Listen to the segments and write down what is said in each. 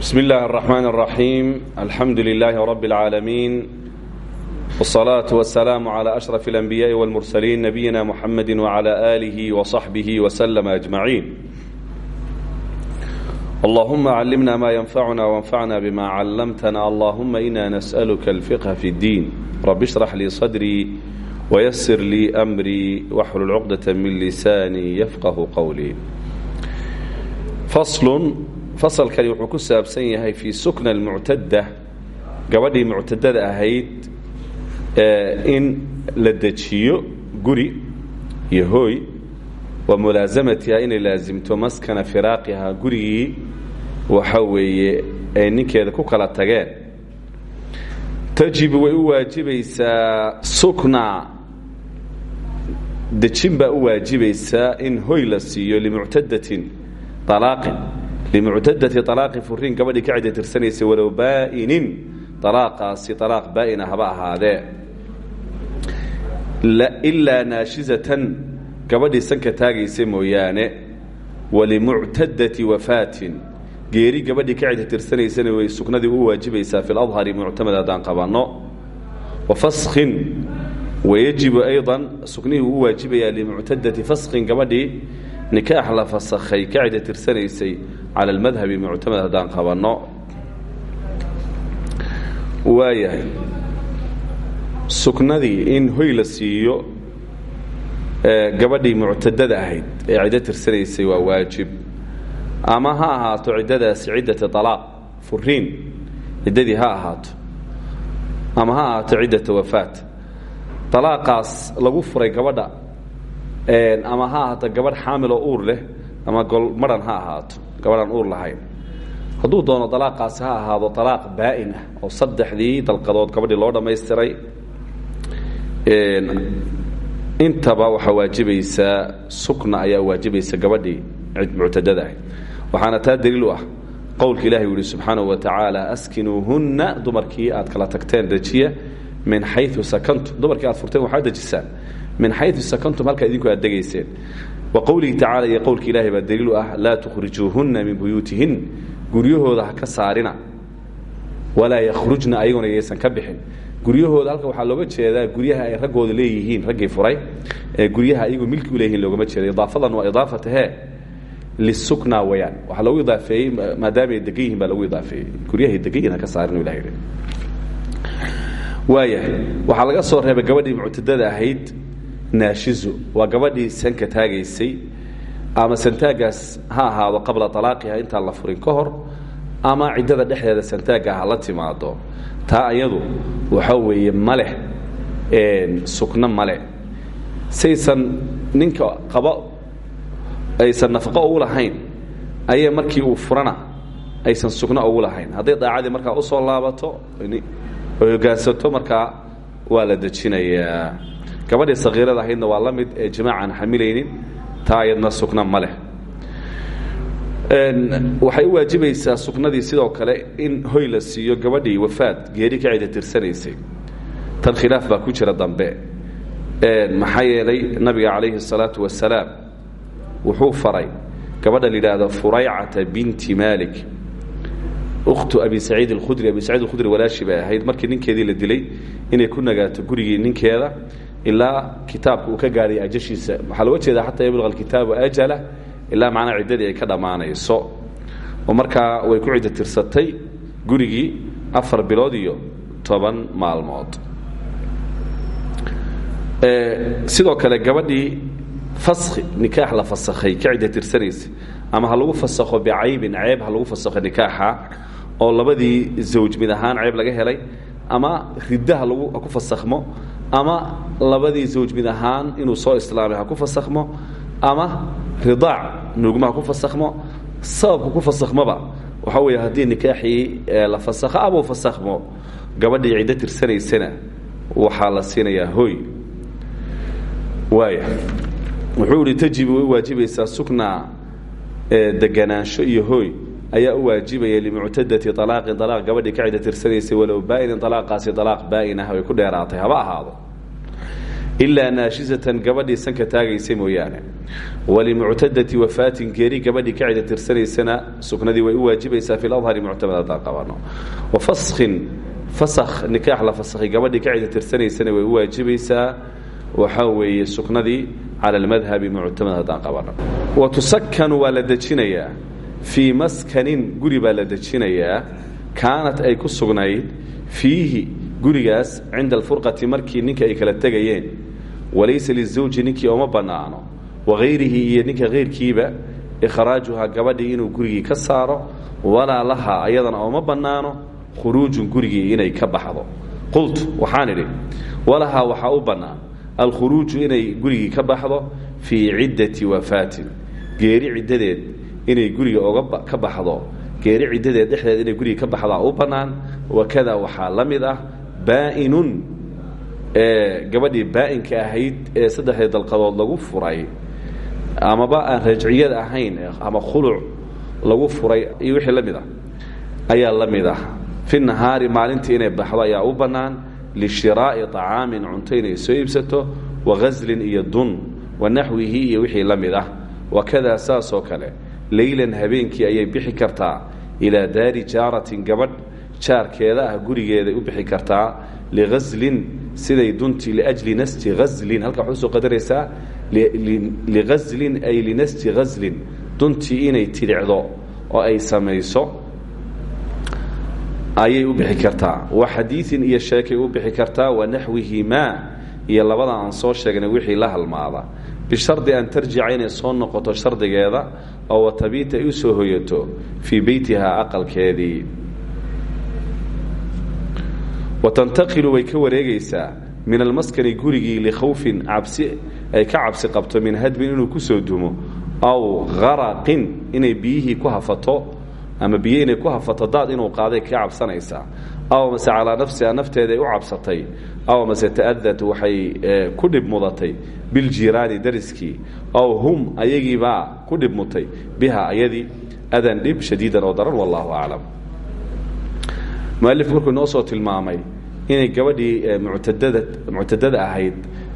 بسم الله الرحمن الرحيم الحمد لله رب العالمين والصلاة والسلام على أشرف الأنبياء والمرسلين نبينا محمد وعلى آله وصحبه وسلم أجمعين اللهم علمنا ما ينفعنا وانفعنا بما علمتنا اللهم إنا نسألك الفقه في الدين رب اشرح لي صدري ويسر لي أمري واحلل عقدة من لساني يفقه قولي فصل fasalkani wuxuu ku saabsan yahay fii sukna almuctadda gabadhii muctadada ahayd in la dejiyo guri iyo hooy. Wa mulaasamatiha inay laasimto maskana firaaqiha gurigii waxa weeye ay ninkeeda ku kala tageen. Tajibu way u waajibaysaa sukna. Dejin baa u waajibaysaa in hoy la siiyo limuctadatin alaaqin limuctadati alaaqi furiin gabadhii ka cidda tirsanaysay walow baa'inin alaaqaasi alaaq baa'ina haba ahaadee ilaa naashizatan gabadhii sanka taagaysa mooyaane walimuctadati wafaatin geeri gabadhii ka cidda tirsanaysana way sugnadii u waajibaysaa fi ladhari muctamad haddaan qabanno wa faskin wayajibu ayضa sugnihii uu u waajibayaa limuctadati faskin gabadhii nikaax la fasakhay ka cidda tirsanaysay cala almadhabi muctamad haddaan qabanno waayahay suknadii in hoy la siiyo gabadhii muctadada ahayd ee ciddo tirsanaysay waa waajib ama ha ahaato ciddadaasi ciddata alaaq furiin ciddadii ha ahaato ama ha ahaato ciddata wafaat alaaqaas lagu furay gabadha ama ha ahaato gabadh xaamiloo uur leh ama gol maran ha ahaato gabadhaan uur lahayn. Hadduu doono alaaqaasi ha ahaado alaaq baa'in ah oo saddexdii dalqadood gabadhii loo dhammaystiray intaba waxaa waajibaysaa sukna ayaa waajibaysa gabadhii muctadada ah. Waxaana taa daliil u ah qowlka ilahi u yihi subxaanahu wa tacaala askinuuhunna dumarkii aad kala tagteen dejiya min xayu sakantum. Dumarkii aad furteen waxaad dejisaan min xayu sakantum halkaa idinku aad degayseen wa qowlihi tacala iyo qowlka ilaahay baa daliilu ah laa tukhrijuuhunna min buyuutihin. Guryahooda ha ka saarina. Walaa yakhrujna ayaguna yaysan waxaa looga jeedaa guryaha ay raggooda leeyihiin raggii furay ee guryaha ayagu milki u leeyihiin loogama jeeda idaafadan waa idaafatahe lisukna wayaan. Waxaa loogu idaafeeyey maadaama ay degan yihiin baa lagu idaafeeyey. Guryahay degan ka saarin ilahay waayahay waxaa laga soo reebay gabadhii muctadada ahayd naashizu. Waa gabadhii sanka taagaysay ama santaagaas ha ahaado qabla alaaqiha intaan la furin ka hor ama ciddada dhexdeeda santaaga ha la timaado. Taa ayadu waxa weeye maleh sukno male saysan ninka qabo aysan nafaqo ugu lahayn ayay markii uu furana aysan sugno ugu lahayn. Hadday daacadii markaa u soo laabato oy hogaansato markaa waa la dejinayaa gabadhii sakiirada ahaydna waa la mid ee jimaacan xamilaynin taa ayadna sugna ma leh waxay u waajibaysaa sugnadii sidoo kale in hoy la siiyo gabadhii wafaad geeri ka cida tirsanaysay tan khilaaf baa ku jira dambe maxaa yeelay nabiga calayhi الsalaatu wasalaam wuxuu faray gabadha la yidhaahdo furaycata binti malik ukhtu abi saciid اkhudri abi saciid اkhudri walaashi bay ahayd markii ninkeedii la dilay inay ku nagaato gurigii ninkeeda ilaa kitaabka uu ka gaadhay ajashiisa. Waxaa looga jeeda xataa yabluq alkitaabu ajala ilaa macnaa ciddadii ay ka dhammaanayso. Oo markaa way ku ciddo tirsatay gurigii afar bilood iyo toban maalmood. Sidoo kale gabadhii faskhi nikaax la fasakhay ka ciddo ama ha lagu fasakho bicaybin ceeb ha lagu fasakho oo labadii zawj mid ahaan ceeb laga helay ama ridda lagu ku fasakhmo ama labadii zawj mid ahaan inuu soo islaamay ha ku fasakhmo ama ridaac nuugma ku fasakhmo sababka ku fasakhmoba waxaa weeye haddii nikaaxii la fasakho ama u fasakhmo gabadhii ciddo tirsanaysana waxaa la siinayaa hoy waaya wuxuu ihi tajibu way waajibaysaa sukna deganaansho iyo hooy ayaa u waajibaya limuctadati alaaqin alaaq gabadhii ka cidda tirsanaysay walow baa'inin alaaqaasi alaaq baa'in ah way ku dheeraatay haba ahaado. Ilaa naashizatan gabadhii sanka taagaysa mooyaane. Walimuctadati wafaatin geeri gabadhii ka cida tirsanaysana suknadii way u waajibaysaa fi ladhari muctamad haddaan qabano. Wafaskin fasakh nikaax la fasakhay gabadhii ka cida tirsanaysana way u waajibaysaa. Waxaa weeye suknadii cala almadhabi muctamad haddaan wa tusakanu waa fii maskanin guri baa la dejinayaa kaanat ay ku sugnayd fiihi gurigaas cinda alfurqati markii ninka ay kala tegayeen. Walaysa lizawji ninkii ooma bannaano wahayrihi iyo ninka hayrkiiba ikhraajuhaa gabadhii inuu gurigii ka saaro walaa lahaa ayadana ooma bannaano khuruujun gurigii inay ka baxdo. Qultu waxaan idhi walahaa waxaa u bannaan alkhuruuju inay gurigii ka baxdo fii ciddati wafaatin geeri ciddadeed inay guriga oga ka baxdo. Geeri ciddadeed dhexdeed inay guriga ka baxdaa u bannaan. Wakada waxaa la mid ah baainun gabadhii ahayd ee saddexdii dalqadood lagu furay. Amaba aan rajciyad ahayn ama khuluc lagu furay iyo wixii la ah ayaa la mid ah. Maalintii inay baxdo ayaa u bannaan lishiraa'i طacaamin cunto inay soo iibsato waghaslin iyo dun wanaxwihi iyo wixii la ah. Wakadaa saasoo kale leylan habeenkii ayay bixi kartaa ilaa daari jaaratin gabadh jaarkeeda ah gurigeeday u bixi kartaa liaslin siday duntii liajli nasti aslin halkaa waxay u soo qadaraysaa liaslin ay linasti ghaslin duntii inay tidhicdo oo ay samayso ayay u bixi kartaa. Wa xadiiin iyo u bixi kartaa wa naxwihimaa iyo labada aan soo sheegnay wixii la halmaada bishardi an tarjica inay soo noqoto shardigeeda oo watabiita ay u soo hoyato fii beytihaa aqalkeedii. Watantaqilu way ka wareegaysaa min almaskani gurigii likhawfin cabsi ay ka cabsi qabto min hadbin inuu ku soo dumo aw haraqin inay biyihii ku hafato ama biyo inay ku hafato daad inuu qaaday ka cabsanaysaa aw mase calaa nafsiha nafteeda ay u cabsatay. Aw mase ta'adat waxay ku dhib mudatay. Biljiraani dariskii. Aw hum ayagiibaa ku dhib biha ayadii adan dhib shadiidan oo daran wallahu aclam. Mualifku markuu soo tilmaamay inay gabadhii mutadada muctadada ahayd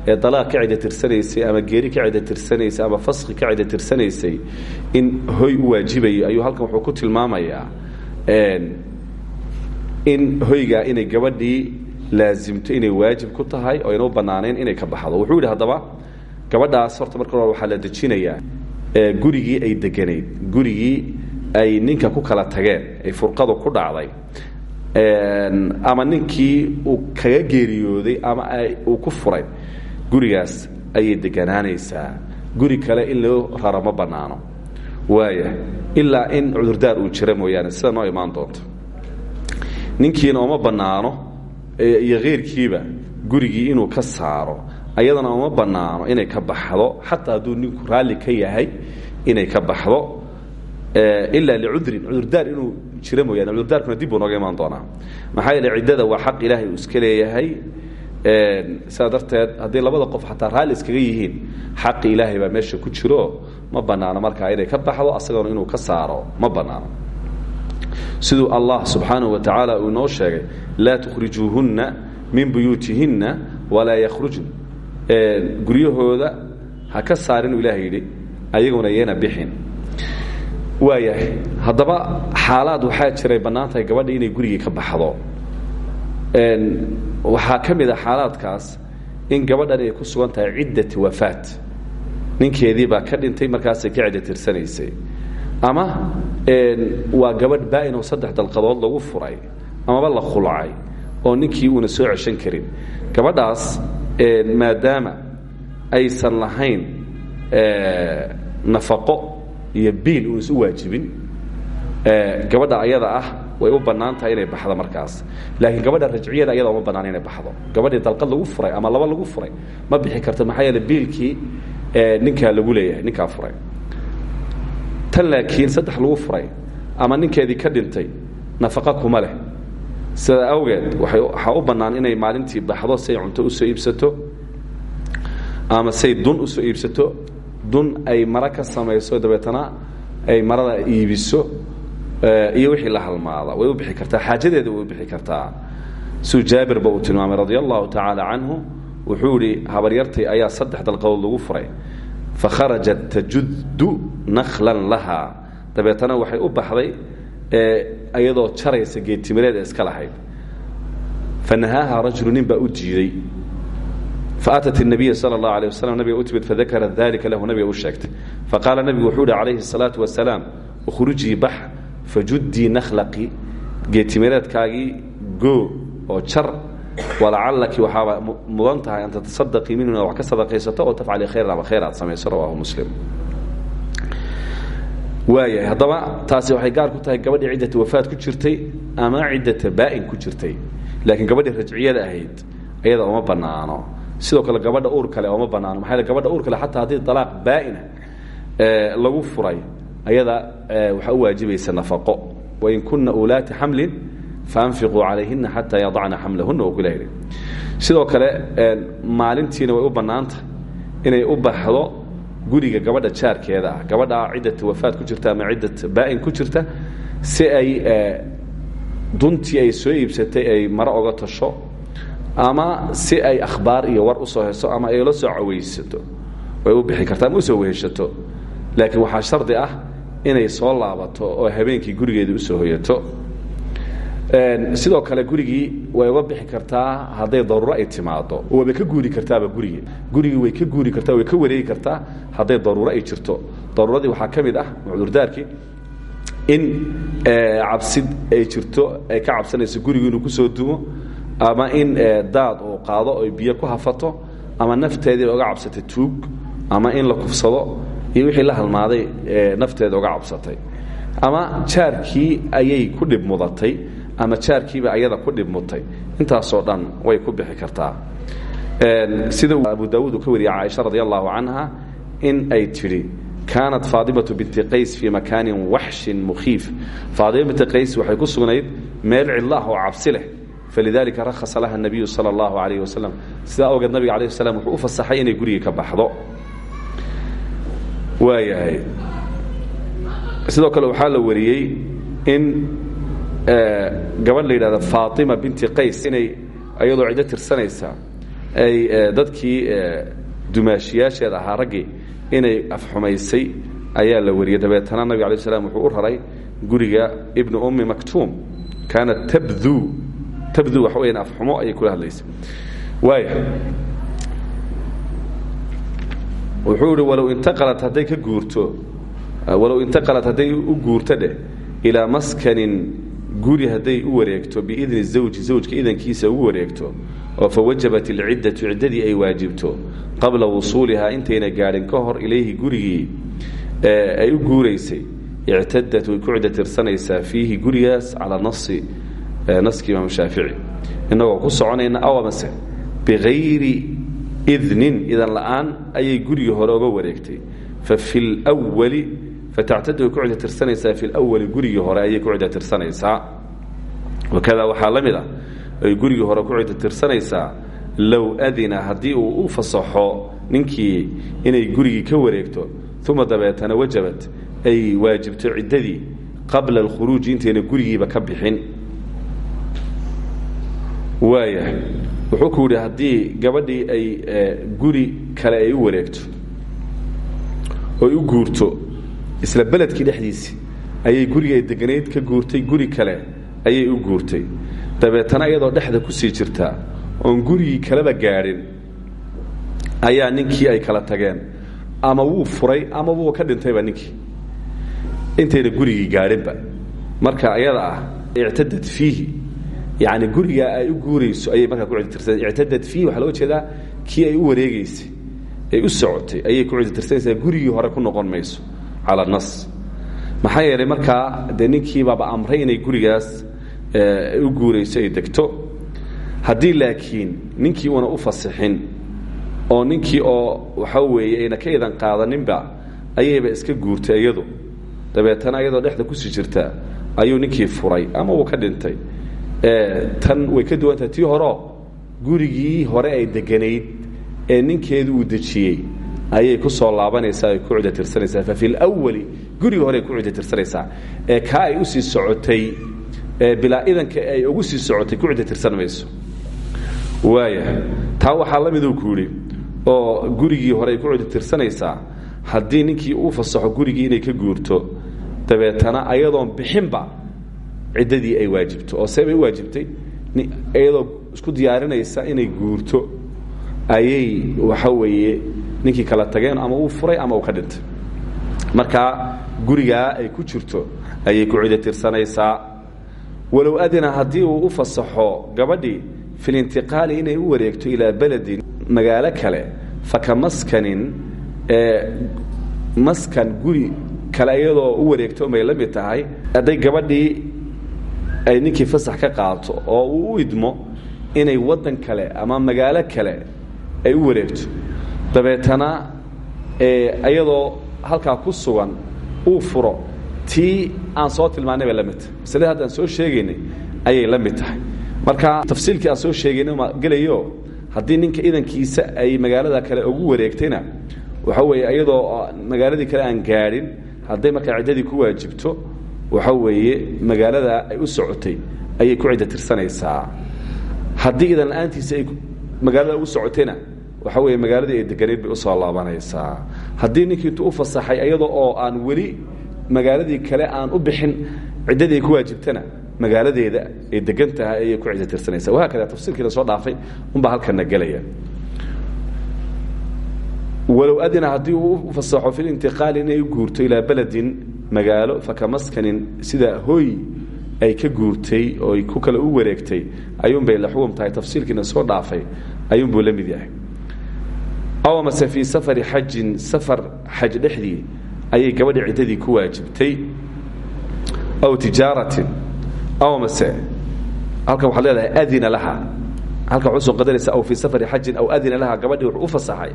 ee dalaaq ka cida tirsanaysay ama geeri ka cida tirsanaysay ama faski ka cida tirsanaysay in hoy u waajibayo. Ayuu wuxuu ku tilmaamayaa in hoygaa inay gabadhii laasimto inay waajib ku tahay oo ayna u inay ka baxdo. Wuxuu yidhi haddaba gabadhaas horta marka hore waxaa la dejinayaa gurigii ay deganayd gurigii ay ninka ku kala tageen ay furqadu ku dhacday ama ninkii uu kaga geeriyooday ama uu ku furay gurigaas ayay deganaanaysaa. Guri kale in loo raro ma bannaano waaya ilaa in cudurdaar uu jira mooyaane sida imaan doonto ninkiina uma bannaano iyo keyrkiiba gurigii inuu ka saaro ayadana uma bannaano inay ka baxdo xataa hadduu ninku raalli ka yahay inay ka baxdo ilaa licudrin cudurdaar inuu jira mooyaane cudurdaarkuna dib buu nooga imaan doonaa. Maxaa yeele ciddada waa xaq ilaahay iska leeyahay sidaa darteed haddii labada qof xataa raalli iskaga yihiin xaqi ilaahay baa meesha ku jiro ma bannaano markaa inay ka baxdo asagona inuu ka saaro ma bannaano siduu allah subxaanahu wa tacaala uu inoo sheegay laa tukhrijuuhunna min buyuutihinna walaa yakhrujn guryahooda ha ka saarinuu ilaah yidhi ayaguna yeena bixin. Waayahay haddaba xaalaad waxaa jiray bannaan tahay gabadha inay gurigii ka baxdo. Waxaa ka mid a xaalaadkaas in gabadhan ay ku sugan tahay ciddati wafaat. Ninkeedii baa ka dhintay markaasay ka cidda tirsanaysay ama waa gabadh baa-in oo saddex dalqadood lagu furay amaba la khulacay oo ninkii uuna soo ceshan karin. Gabadhaas maadaama aysan lahayn nafaqo iyo biil uuna isu waajibin gabadha ayada ah way u bannaan tahay inay baxdo markaas. Laakiin gabadha rajciyada ayada uma bannaan inay baxdo. Gabadhii dalqad lagu furay ama laba lagu furay ma bixi karto maxaa yeele biilkii ninkaa lagu leeyahay ninkaa furay tan laakiin saddex lagu furay ama ninkeedii ka dhintay nafaqa kuma leh. Sida awgeed waxaa u bannaan inay maalintii baxdo say cunto u soo iibsato ama say dun u soo iibsato. Dun ay mara ka samayso ay marada iibiso iyo wixii la halmaada. Way u bixi kartaa xaajadeeda way u bixi kartaa. Suu jaabirba uu tilmaamay radi allahu tacaala canhu habaryartay ayaa saddex dalqadood lagu furay fa kharajat tajuddu nakhlan lahaa dabeetana waxay u baxday iyadoo jaraysa geedtimireed ee iska lahayd fa nahaaha rajulu nin baa u diiday faatat الnabiya salى اllah alيه waslam nabiga u timid fadakara dalika lahu nabiga u sheegtay faqaala nabigu wuxuu ihi calayhi الsalaaةu wasalaam ukhrujii bax fajuddii nakhlaqi geedtimireedkaagii goo oo jar walacalaki waxaaba mudan tahay an tatasadaqii minhu inaad wax ka sadaqaysato oo tafcali khayran ama khayr aad samayso rawahu muslim waayahay haddaba taasi waxay gaar ku tahay gabadhii ciddata wafaad ku jirtay ama ciddata baa'in ku jirtay laakiin gabadhii rajciyada ahayd iyada uma bannaano sidoo kale gabadha uur kale uma bannaano maxaa yele gabadha uur kale xataa haddii dalaaq baa'ina lagu furay ayada waxaa u waajibaysa nafaqo wain kuna ulaati xamlin faanfiquu calayhina xataa yadacna xamlahuna kula yidhi. Sidoo kale maalintiina way u bannaantah inay u baxdo guriga gabadha jaarkeeda ah. Gabadha ciddata wafaad ku jirta ama ciddat baa'in ku jirta si ay duntii ay soo iibsatay ay maro oga tasho ama si ay akhbaar iyo war u soo heso ama ay la soo cawaysato way u bixi karta ama u soo weheshato. Laakiin waxaa shardi ah inay soo laabato oo habeenkii gurigeeda u soo hoyato sidoo kale gurigii way uga bixi kartaa hadday daruuro ay timaado wayba ka guuri kartaaba gurigii gurigii way ka guuri kartaa way ka wareegi kartaa hadday daruuro ay jirto. Daruuradii waxaa ka ah cudurdaarkii in cabsid ay jirto ay ka cabsanayso gurigu inuu ku soo dumo ama in daad uu qaado oy biyo ku hafato ama nafteediiba uga cabsatay tuug ama in la kufsado iyo wixii la halmaaday nafteeda uga cabsatay. Ama jaarkii ayay ku dhib ama jaarkiiba ayada ku dhib mutay intaasoo dhan way ku bixi kartaa. Sida abu daawuud uu ka wariyay caaisha radi allahu in ay tidhi kaanat faadimatu binti qays fii makaanin waxshin mukhiif. Faadima binti qays waxay ku sugnayd meel cidlaah oo cabsi leh. Falidalika rahasa laha nabiyu sala allahu alayh wasalam sidaa awgeed nabiga alayh wuxuu u fasaxay inay gurigii ka baxdo. Waayahay. Sidoo kale waxaa la wariyey in gabadh la yidhahda faatima binti qays inay iyadoo ciddo tirsanaysa ay dadkii dumaashiyaasheeda ahaa raggii inay afxumaysay ayaa la wariyey dabeetana nabig alay slam wuxuu u raray guriga ibnu ummi maktuum. Kaanat tabduu tabduu waxa weyaan afxumo ayay kula hadlaysay. Waaya wuxuu ihi intaqalat hadday ka guurto walow intaqalat hadday u guurto dheh maskanin guri hadday u wareegto biidni zawji zawjka idankiisa ugu wareegto oo fawajabat ilciddatu ciddadii ay waajibto qabla wusuulihaa intayna gaadhin ka hor ilayhi gurigii ay u guuraysay. Ictadat way ku ciddo tirsanaysaa fiihi gurigaas calaa nasi naski imaam shaafici. Innagoo ku soconayna awamase bikayri idnin idan la'aan ayay gurigii hore oga wareegtay. Fa fi lwali fatactadu way ku ciddo tirsanaysaa fi lwali gurigii hore ayay ku ciddo tirsanaysaa wakada waxaa la ay gurigii hore ku ciddo tirsanaysaa low adina haddii uu u fasaxo ninkii inay gurigii ka wareegto uma dabeetana wajabat ay waajibto ciddadii qabla alkhuruuji intayna gurigiiba ka bixin waaya wuxuu ku yidhi haddii gabadhii ay guri kale ay u wareegto oy u guurto isla beledkii dhexdiisii ayay gurigii ay ka guurtay guri kale ayay u guurtay. Dabeetana iyadoo dhexda ku sii jirtaa oon gurigii kaleba gaadhin ayaa ninkii ay kala tageen. Ama wuu furay ama wuu ka dhintayba ninkii. Intayna gurigii gaadhinba. Marka ayada ah ictadad fiihi. Yani gurigaa ay u guurayso ayay markaa ku ciditirsan ictadad fiihi waxaa loo jeedaa kii ay u wareegeysay ay u socotay ayay ku ciditirsanaysaa gurigii hore ku noqon mayso cala nas maxaa yeelay markaa dee ninkiibaaba amray inay gurigaas u guurayso ay degto haddii laakiin ninkii una u fasixin oo ninkii oo waxa weeye ayna ka idan qaadaninba ayayba iska guurtay iyadu. Dabeetana iyadoo dhexda ku sii jirta ayuu ninkii furay ama uu ka dhintay. Tan way ka duwantahay tii horeo gurigii hore ay deganayd ee ninkeedu uu dejiyey ayay ku soo laabanaysaa ay ku cidotirsanaysaa fa fi lwali guriga hore ay ku cidotirsanaysaa ee kaa ay u sii socotay bilaa idanka ay ugu sii socotay ku cidotirsan mayso. Waaya taa waxaa la miduu ku yidhi oo gurigii hore ay ku coditirsanaysaa haddii ninkii uu fasaxo gurigii inay ka guurto dabeetana ayadoon bixinba ciddadii ay waajibto. Oo see bay u waajibtay iyadoo isku diyaarinaysa inay guurto ayay waxa weeye ninkii kala tageen ama uu furay ama uu ka dhintay. Markaa gurigaa ay ku jirto ayay ku cidotirsanaysaa walow adina haddii uu u fasaxo gabadhii fi lintiqaali inay u wareegto ilaa beledin magaalo kale faka maskanin maskan guri kale iyadoo u wareegto may la mid tahay hadday gabadhii ay ninkii fasax ka qaato oo uu u idmo inay waddan kale ama magaalo kale ay u wareegto dabeetana iyadoo halkaa ku sugan uu furo tii aan soo tilmaanay bay la mid soo sheegaynay? Ayay la tahay. Marka tafsiilkii aan soo sheegaynay ma gelayo haddii ninka idankiisa ay magaalada kale ugu wareegtayna waxa weeye iyadoo magaaladii kale aan gaadhin hadday markaa ciddadii ku waajibto waxa weeye magaalada ay u socotay ayay ku ciddo tirsanaysaa. Haddii idan la'aantiisa ay magaalada u socotayna waxa weeye magaaladii ay deganeed bay u soo laabanaysaa. Haddii ninkii intuu u fasaxay iyadoo oo aan weli magaaladii kale aan u bixin ciddadii ay ku waajibtana magaaladeeda ay degan tahay ku ciddo tirsanaysaa wahaakada tafsiirkii la soo dhaafay unbaa halkana gelaya. Walow adina haddii uu fasaxo fi lintiqaali inay guurto ilaa beledin magaalo fakamaskanin sida hoy ay ka guurtay oo ay ku kale u wareegtay ayuunbay la xukum tahay tafsiilkiina soo dhaafay ayuunbuu la mid yahay aw amase fii safari xajin safar xaj dhexdii ayay gabadhi ciddadii ku waajibtay aw tijaaratin aw amase halkan waxaad leedahay adina laha halka waxu soo aw fii safari xajin aw adina laha gabadhii u fasaxay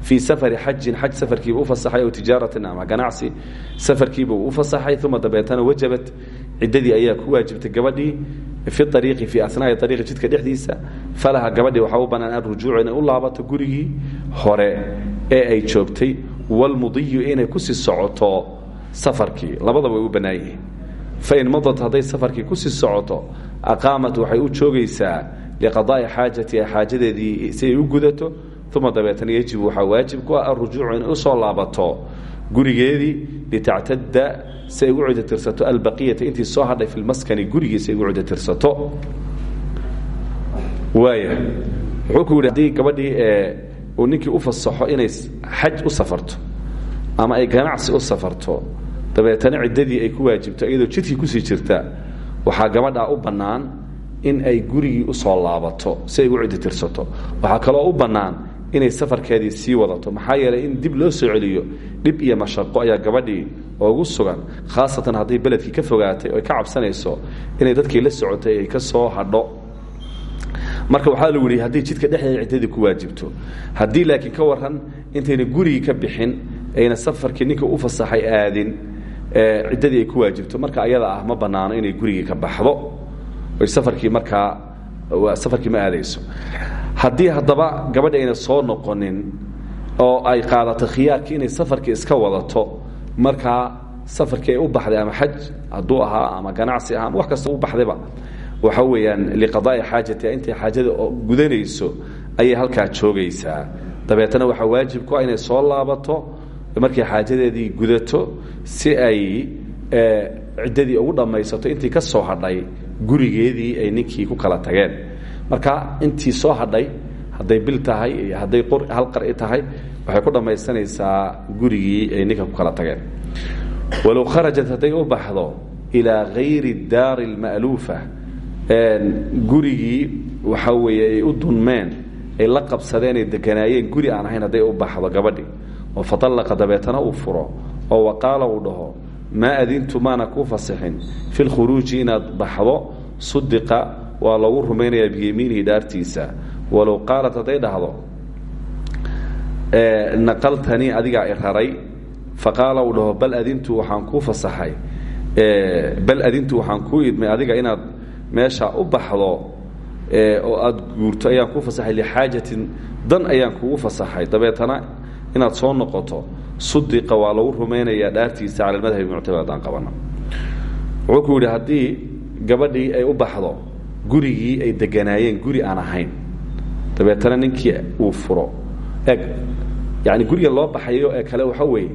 fii safari xajin xaj safarkiiba u fasaxay aw tijaaratin ama ganacsi safarkiiba u fasaxay uma dabeetana wajabat ciddadii ayaa ku waajibtay gabadhii fi ariiqi fii asnaai ariiqi jidka dhexdiisa. Falaha gabadhii waxaa u bannaan an u laabato gurigii hore ee ay joogtay. Walmudiyu inay ku sii socoto safarkii. Labadaba way u bannaan yihiin fain madat hadday safarkii ku sii socoto aqaamat waxay u joogaysaa liqadaai xaajatiha xaajadeedii si ay u gudato. Uma dabeetana yajibu waxaa waajib ku ah alrujuucu inay u soo laabato gurigeedii litactada si ay ugu cidotirsato albaqiyata intii soo hadhay fi lmaskani gurigii si ay ugu cidotirsato waaya wuxuu ku yidhi haddii gabadhii uu ninkii u fasaxo inay xaj u safarto ama ay ganacsi u safarto dabeetana ciddadii ay ku waajibto iyadoo jidkii ku sii jirta waxaa gabadhaa u bannaan in ay gurigii u soo laabato si ay ugu cidotirsato waxaa kaloo u bannaan inay safarkeedii sii wadato. Maxaa yeelay in dib loo soo celiyo dhib iyo mashaqo ayaa gabadhii ugu sugan khaasatan hadday beledkii ka fogaatay oo ay ka cabsanayso inay dadkii la socotay ay ka soo hadho. Marka waxaa lagu yihi haddii jidka dhexdeeda ciddadii ku waajibto haddii laakiin ka waran intayna gurigii ka bixin ayna safarkii ninka u fasaxay aadin ciddadii ay ku waajibto marka ayada ah ma bannaano inay gurigii ka baxdo. Oy safarkii markaa safarkii ma aadayso haddii haddaba gabadhi ayna soo noqonin oo ay qaadato khiyaarkii inay safarkii iska wadato markaa safarkii ay u baxday ama xaj hadduu ahaa ama ganacsi aha ama wax kasta u baxdayba waxa weeyaan liqadaai xaajatiha intay xaajada gudanayso ayay halkaa joogaysaa. Dabeetana waxaa waajib ku ah inay soo laabato markay xaajadeedii gudato si ay ciddadii ugu dhammaysato intii ka soo hadhay gurigeedii ay ninkii ku kala tageen marka intii soo hadhay hadday bil tahay iyo hadday hal qari tahay waxay ku dhammaysanaysaa gurigii ay ninka ku kala tageen. Walow kharajat hadday u baxdo ilaa hayri daari اlma'luufa gurigii waxa weeye ay u dunmeen ay la qabsadeen ay deganaayeen guri aan ahayn hadday u baxdo gabadhi. Oo faallaqa dabeetana uu furo. Oo waqaala uu dhaho maa adintu maana kuu fasixin? Fi lkhuruuji inaad baxdo sudiqa waa lagu rumaynayaa biyemiinihi dhaartiisa. Walow qaalat hadday dhahdo naqaltanii adigaa i raray. Dhaho bal adintu waxaan kuu fasaxay. Bal adintu waxaan kuu idmay adiga inaad meesha u baxdo oo aad guurto ayaan kuu fasaxay. Lixaajatin dan ayaan kugu fasaxay. Dabeetana inaad soo noqoto sudiqa waa lagu rumaynayaa dhaartiisa cala madhabi muctamad haddaan qabana. Wuxuu ku gabadhii ay u baxdo gurigii ay deganaayeen guri aan ahayn. Dabeetana ninkii uu furo. Eg yani guriga loo baxayo ee kale waxa weeye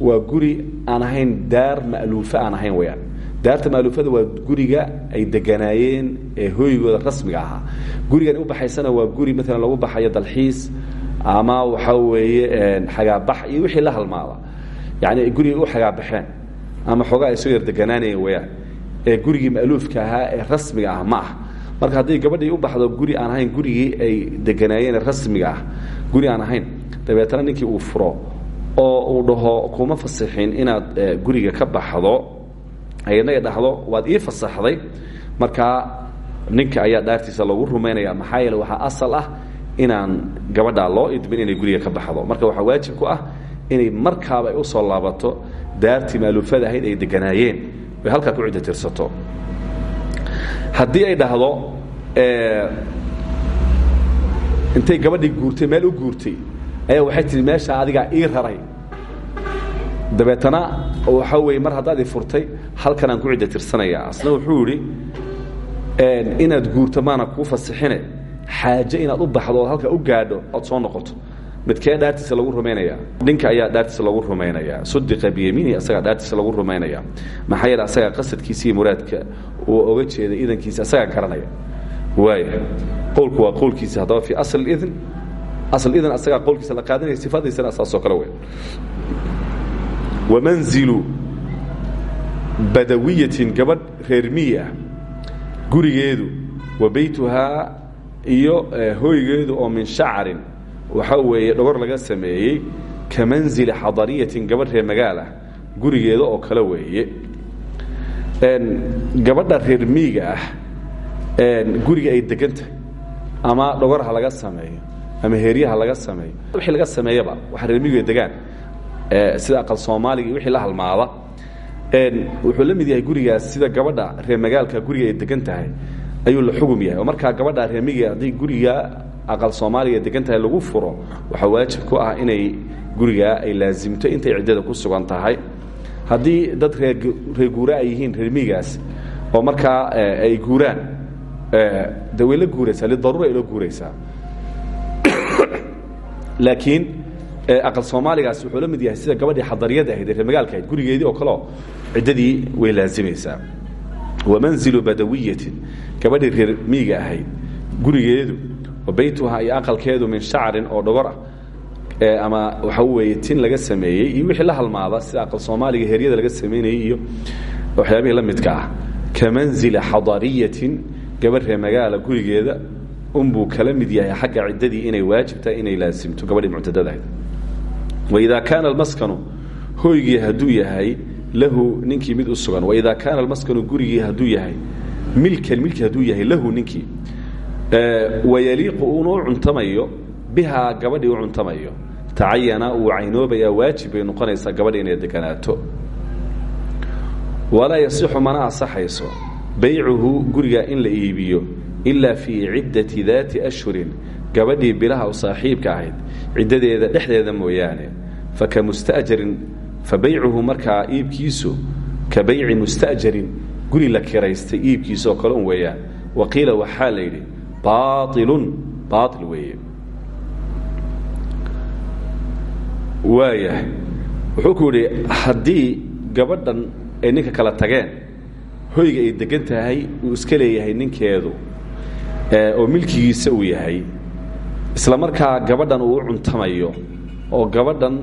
waa guri aan ahayn daar ma'luufa aan ahayn weyaan daarta ma'luufada waa guriga ay deganaayeen ee hooygooda rasmiga ahaa. Gurigan u baxaysana waa guri maalan lagu baxayo dalxiis ama waxa weeye xagaabax iyo wixii la halmaada. Yani gurigay u xagaabaxeen ama xoogaa ay yar deganaanayeen weyaan ee gurigii ma'luufka ahaa ee rasmiga ah ma ah marka haddii gabadhii u baxdo guri aan ahayn gurigii ay deganaayeen rasmiga ah guri aan ahayn dabeetana ninkii uu furo oo uu dhaho kuma fasixin inaad guriga ka baxdo. Ayadnaga dhahdo waad ii fasaxday. Markaa ninka ayaa dhaartiisa lagu rumaynaya maxaa yeele waxaa asal ah inaan gabadhaa loo idmin inay guriga ka baxdo. Marka waxaa waajib ku ah inay markaaba ay u soo laabato daartii maaluufada ahayd ay deganaayeen ay halkaa ku ciddo tirsato haddii ay dhahdo intay gabadhii guurtay meel u guurtay ayaa waxay tihi meeshaa adigaa ii raray. Dabeetana waxaa weeye mar haddaad i furtay halkan aan ku ciddo tirsanaya asna wuxuu idhi inaad guurto maana kuu fasixine. Xaaje inaad u baxdo ood halka u gaadho ood soo noqoto midkee dhaartiisa lagu rumaynaya? Ninka ayaa dhaartiisa lagu rumaynaya? Sudiqa biyamiini asagaa dhaartiisa lagu rumaynaya? Maxaa yeele asagaa qasadkiisa iyo muraadka uu oga jeeday idankiisa asagaa garanaya? Waaya qowlku waa qowlkiisa haddaba fii asl idn asl idn asagaa qowlkiisa la qaadanaya sifadiisana saasoo kale wey wamanzilu badawiyatin gabadh reer miyi ah. Gurigeedu wa beytuhaa iyo hoygeedu oo min shacarin waxaa weeye dhogor laga sameeyey ka manzili xadariyatin gabadh reer magaal ah gurigeeda oo kale weeye. Gabadha reer miyiga ah guriga ay degantahay ama dhogorha laga sameeyo ama heeryaha laga sameeyo. Wixii laga sameeyaba waxa reer miyigu ay degaan sida aqal soomaaliga iyo wixii la halmaada. Wuxuu la mid yahay gurigaas sida gabadha reer magaalka guriga ay degan tahay ayuu la xugum yahay. Oo markaa gabadha reer miyiga haddii guriga aqal soomaaliga degan tahay lagu furo waxaa waajib ku ah inay gurigaa ay laasimto intay ciddada ku sugan tahay. Haddii dad reer guura ay yihiin reer oo markaa ay guuraan de way la guuraysaa lidaruura ay la laakiin aqal soomaaligaas wuxuu la mid yahay sida gabadhii xadariyada ahayd ee reer magaalka ahayd gurigeedii oo kaleo ciddadii way laazimaysaa wamanzilu badawiyatin gabadhii reer ahayd gurigeedu wa beytuha iyo aqalkeedu min shacrin oo dhogor ah ama waxa weeye tin laga sameeyey iyo wixii la halmaada sida aqal soomaaliga heryada laga samaynayey iyo waxyaabihii la midka ah. Ka manzili xadariyatin gabadh reer magaala gurigeeda unbuu kala mid yahay xagga ciddadii inay waajibtahay inay laasimto gabadhii muctadada ahayd. Waidaa kaana almaskanu hoygii hadduu yahay lahu ninkii mid u sugan. Waidaa kaana almaskanu gurigii hadduu yahay milkan milki hadduu yahay lahu ninkii wayaliiqu uunu cuntamayo bihaa gabadhii u cuntamayo. Tacayana uu caynoobayaa waajib bay noqonaysaa gabadhi inay deganaato. Walaa yasixu mana asaxayso baycuhu guriga in la iibiyo ilaa fii ciddati daati ashhurin. Gabadhii bilaha u saaxiibka ahayd ciddadeeda dhexdeeda mooyaane. Faka musta'jarin fa baycuhu markaa iibkiisu ka bayci musta'jarin guri la kiraystay iibkiisaoo kale un weeyaan. Wa qiila waxaa la baailun baail weeye. Waayahay wuxuu ku yidhi haddii gabadhan ay ninka kala tageen hoyga ay degan tahay uu iska leeyahay ninkeedu oo milkigiisa uu yahay isla markaa gabadhan uu u cuntamayo oo gabadhan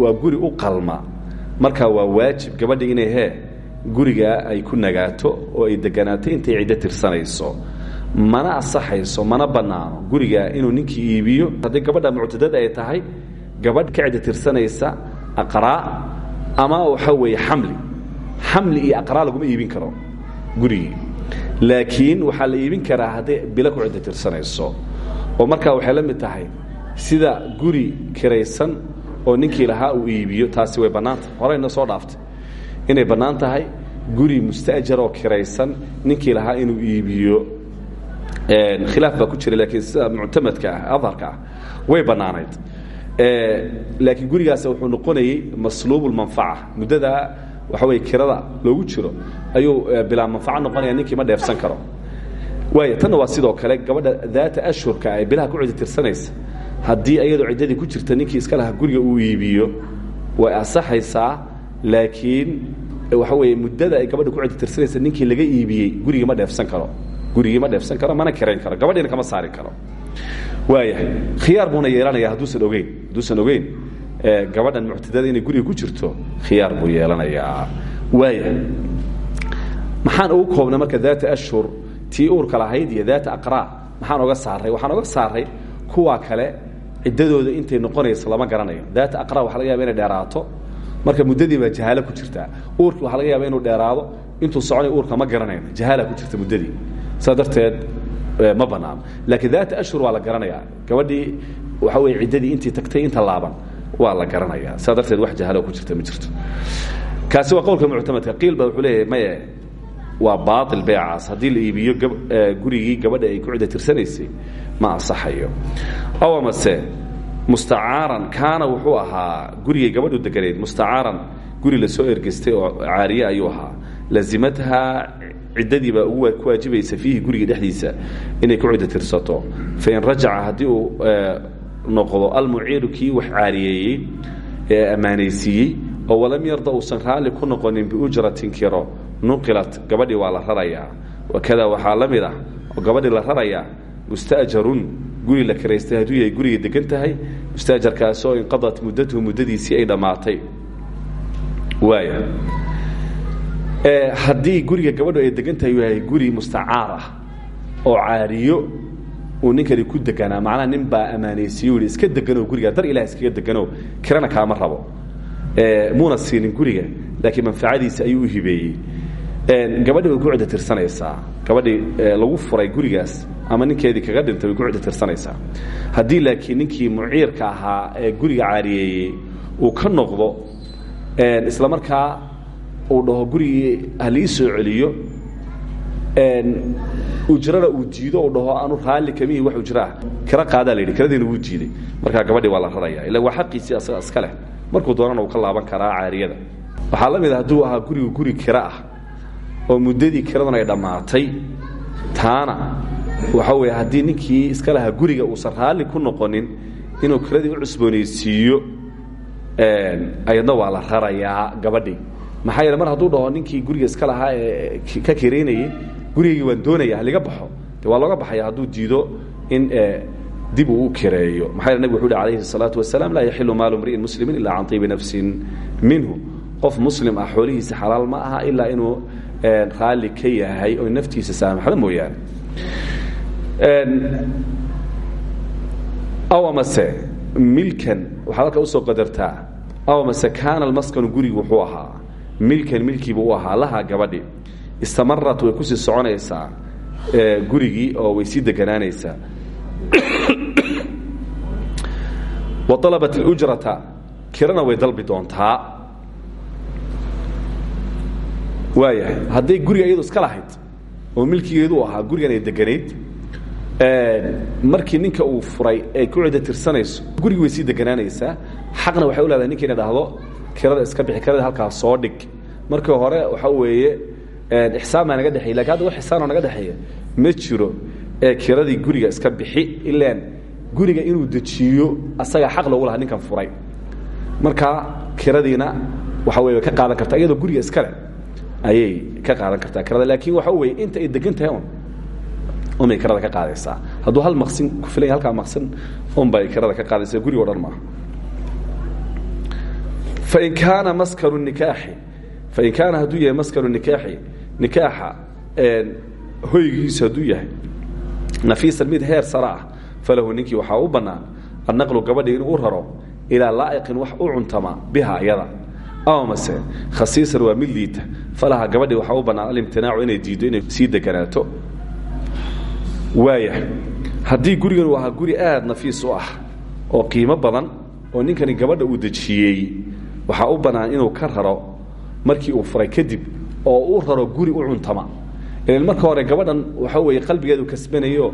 waa guri u qalma markaa waa waajib gabadhi inay hee gurigaa ay ku nagaato oo ay deganaato intay ciddo tirsanayso mana asaxayso mana bannaano. Gurigaa inuu ninkii iibiyo haddii gabadha muctadada ay tahay gabadh ka ciddo tirsanaysa aqraa ama waxa weeye xamli. Xamli iyo aqraa laguma iibin karo gurigii. Laakiin waxaa la iibin karaa hadday bilo ku ciddo tirsanayso. Oo markaa waxay la mid tahay sida guri kiraysan oo ninkii lahaa uu iibiyo taasi way bannaantah horeyna soo dhaaftay. Inay bannaan tahay guri musta'jar oo kiraysan ninkii lahaa inuu iibiyo khilaaf baa ku jira laakiin sida muctamadka ah adharka ah way bannaanayd. Laakiin gurigaas wuxuu noqonayey masluubulmanfaca muddadaa waxa weye kirada loogu jiro ayuu bilaa manfaco noqonaya ninkii ma dheefsan karo. Waaya tanna waa sidoo kale gabadha daata ashhurka ay bilaha ku cidi tirsanaysa. Haddii iyadoo ciddadii ku jirta ninkii iska lahaa guriga uu iibiyo way asaxaysaa laakiin waxa weeye muddada ay gabadha ku cidi tirsanaysa ninkii laga iibiyey gurigii ma dheefsan karo gurigii ma dheefsan karo mana kirayn karo gabadhiina kama saari karo. Waayahay khiyaar buuna yeelanaya hadduusan ogeyn hadduusan ogeyn gabadhan muctadada inay guriga ku jirto khiyaar buu yeelanayaa. Waayahay maxaan ugu koobnay marka daata ashhur tii uurka lahayd iyo daata aqraa maxaan oga saaray waxaan oga saaray kuwa kale ciddadooda intay noqonayso lama garanayo. Daata aqra waxa laga yaba inay dheeraato. Marka muddadii baa jahaalo ku jirtaa. Uurkii waxa laga yaaba inuu dheeraado. Intuu soconay uurka ma garanayno jahaala ku jirta muddadii saa darteed ma banaano laakiin daata ashhur waa la garanayaa. Gabadhii waxa weye ciddadii intii tagtay inta laaban waa la garanayaa. Saa darteed wax jahaalo ku jirta ma jirto. Kaasi waa qowlka muctamadka. Qiil ba wuxuu leeyahay maye waa baail beecaas. Haddii la iibiyo gurigii gabadha ay ku cidda tirsanaysay ma ansaxayo. Ow amase mustacaaran. Kaana wuxuu ahaa gurigay gabadhu deganayd mustacaaran guri la soo ergestay oo caariye ayuu ahaa. Lazimathaa ciddadii baa ugu ku waajibaysa guriga dhexdiisa inay ku ciddo tirsato. Fain rajaca haddii uu noqdo almuciiru kii wax caariyeeyey ee ammaanaysiiyey oo walam yarda uusan raalli ku noqonin biujratin kiro nuqilat gabadhii waa la rarayaa. Wakada waxaa la mid ah la rarayaa musta'jarun guri la kiraystay hadduu yahay guriga degan tahay mustaajarkaasoo inqadat muddatuhu muddadiisii ay dhammaatay. Waaya haddii guriga gabadhu ay degan tahay yahay guri mustacaar ah oo caariyo uu ninkani ku deganaa macnaha nin baa ammaanaysiiyo yihi iska deganow guriga dar ilaah iskaga deganow kirana kaama rabo. Muuna siinin guriga laakiin manfacadiisa ayuu u hibeeyey. Gabadhi ku ciddo tirsanaysaa. Gabadhii lagu furay gurigaas ama ninkeedii kaga dhintay ku ciddo tirsanaysaa. Haddii laakiin ninkii muciirka ahaa ee guriga caariyeeyey uu ka noqdo isla markaa uu dhaho gurigii halii soo celiyo ujrana uu diido u dhaho aanu raalli kamihi wax ujro ah. Kira qaadaa la yidhi kiradiina wuu diiday markaa gabadhii waa la raraya ila waa xaqiisii asaga iska markuu doonana uu ka laaban karaa caariyada. Waxaa la mid a hadduu ahaa gurigu guri kira ah oo muddadii kiradan ay dhammaatay taana waxa weeye haddii ninkii iska lahaa guriga uusan raalli ku noqonin inuu kiradii u cusboonaysiiyo ayadna waa la rarayaa gabadhii maxaa yeele mar hadduu dhaho ninkii guriga iska lahaa ee ka kiraynayey gurigaygii waan doonaya haliga baxo de waa looga baxaya hadduu diido in dib uu u kireeyo maxaa yele nabig wuxu uhi alayhi الsalaatu wasalaam laa yaxilu maalu mri'in muslimin ila can طibi nafsin minhu qof muslim ah xoolihiisa xalaal ma aha ilaa inuu raalli ka yahay oo naftiisa saamaxda mooyaane aw amase milkan waxaad halka usoo qadartaa aw amase kaana almaskanu gurigu wuxuu ahaa milkan milkiibu u ahaa lahaa gabadhi istamarat way ku sii soconaysaa gurigii oo way sii deganaanaysaa. Wa alabat اlujrata kirana way dalbi doontaa. Waayahay hadday guriga iyadu iska lahayd oo milkigeedu u ahaa gurigan ay deganayd markii ninka uu furay ay ku ciddo tirsanayso gurigi way sii deganaanaysaa. Xaqna waxay u leedahay ninka inay dhahdo kirada iska bixi kirada halkaa soo dhig. Markii hore waxa weeye ixsaan baa naga dhexeey laakiin wax ixsaanoo naga dhexeeya ma jiro ee kiradii guriga iska bixi ilaan guriga inuu dejiyo asagaa xaq loogu lahaa ninkan furay. Markaa kiradiina waxa wey ka qaadan kartaa iyadoo guriga iska leh ayay ka qaadan kartaa kirada. Laakiin waxa weye inta ay degan tahay un unbay kirada ka qaadaysaa. Hadduu hal maqsin ku filan yahay halkaa maqsin unbay kirada ka qaadaysaa guriga o dhan maaha fain kaana maskanu nikaaxi fain kaana hadduu yahay maskanu nikaaxi nikaaxa hoygiisu hadduu yahay nafiisan mid heer sare ah falahu ninkii waxaa u bannaan annaqlu gabadhi inuu raro ilaa laa'iqin wax u cuntama biha ayada ama mase khasiisan waa mid liita falaha gabadhi waxaa u bannaan alimtinaacu inay diiddo inay sii deganaato waaya haddii gurigan uu guri aad nafiis u ah oo qiimo badan oo ninkani gabadha uu dejiyey waxaa u bannaan inuu ka raro markii uu furay kadib oo u raro guri u cuntama. Ilan marka hore gabadhan waxa weeye qalbigeedu kasbanayo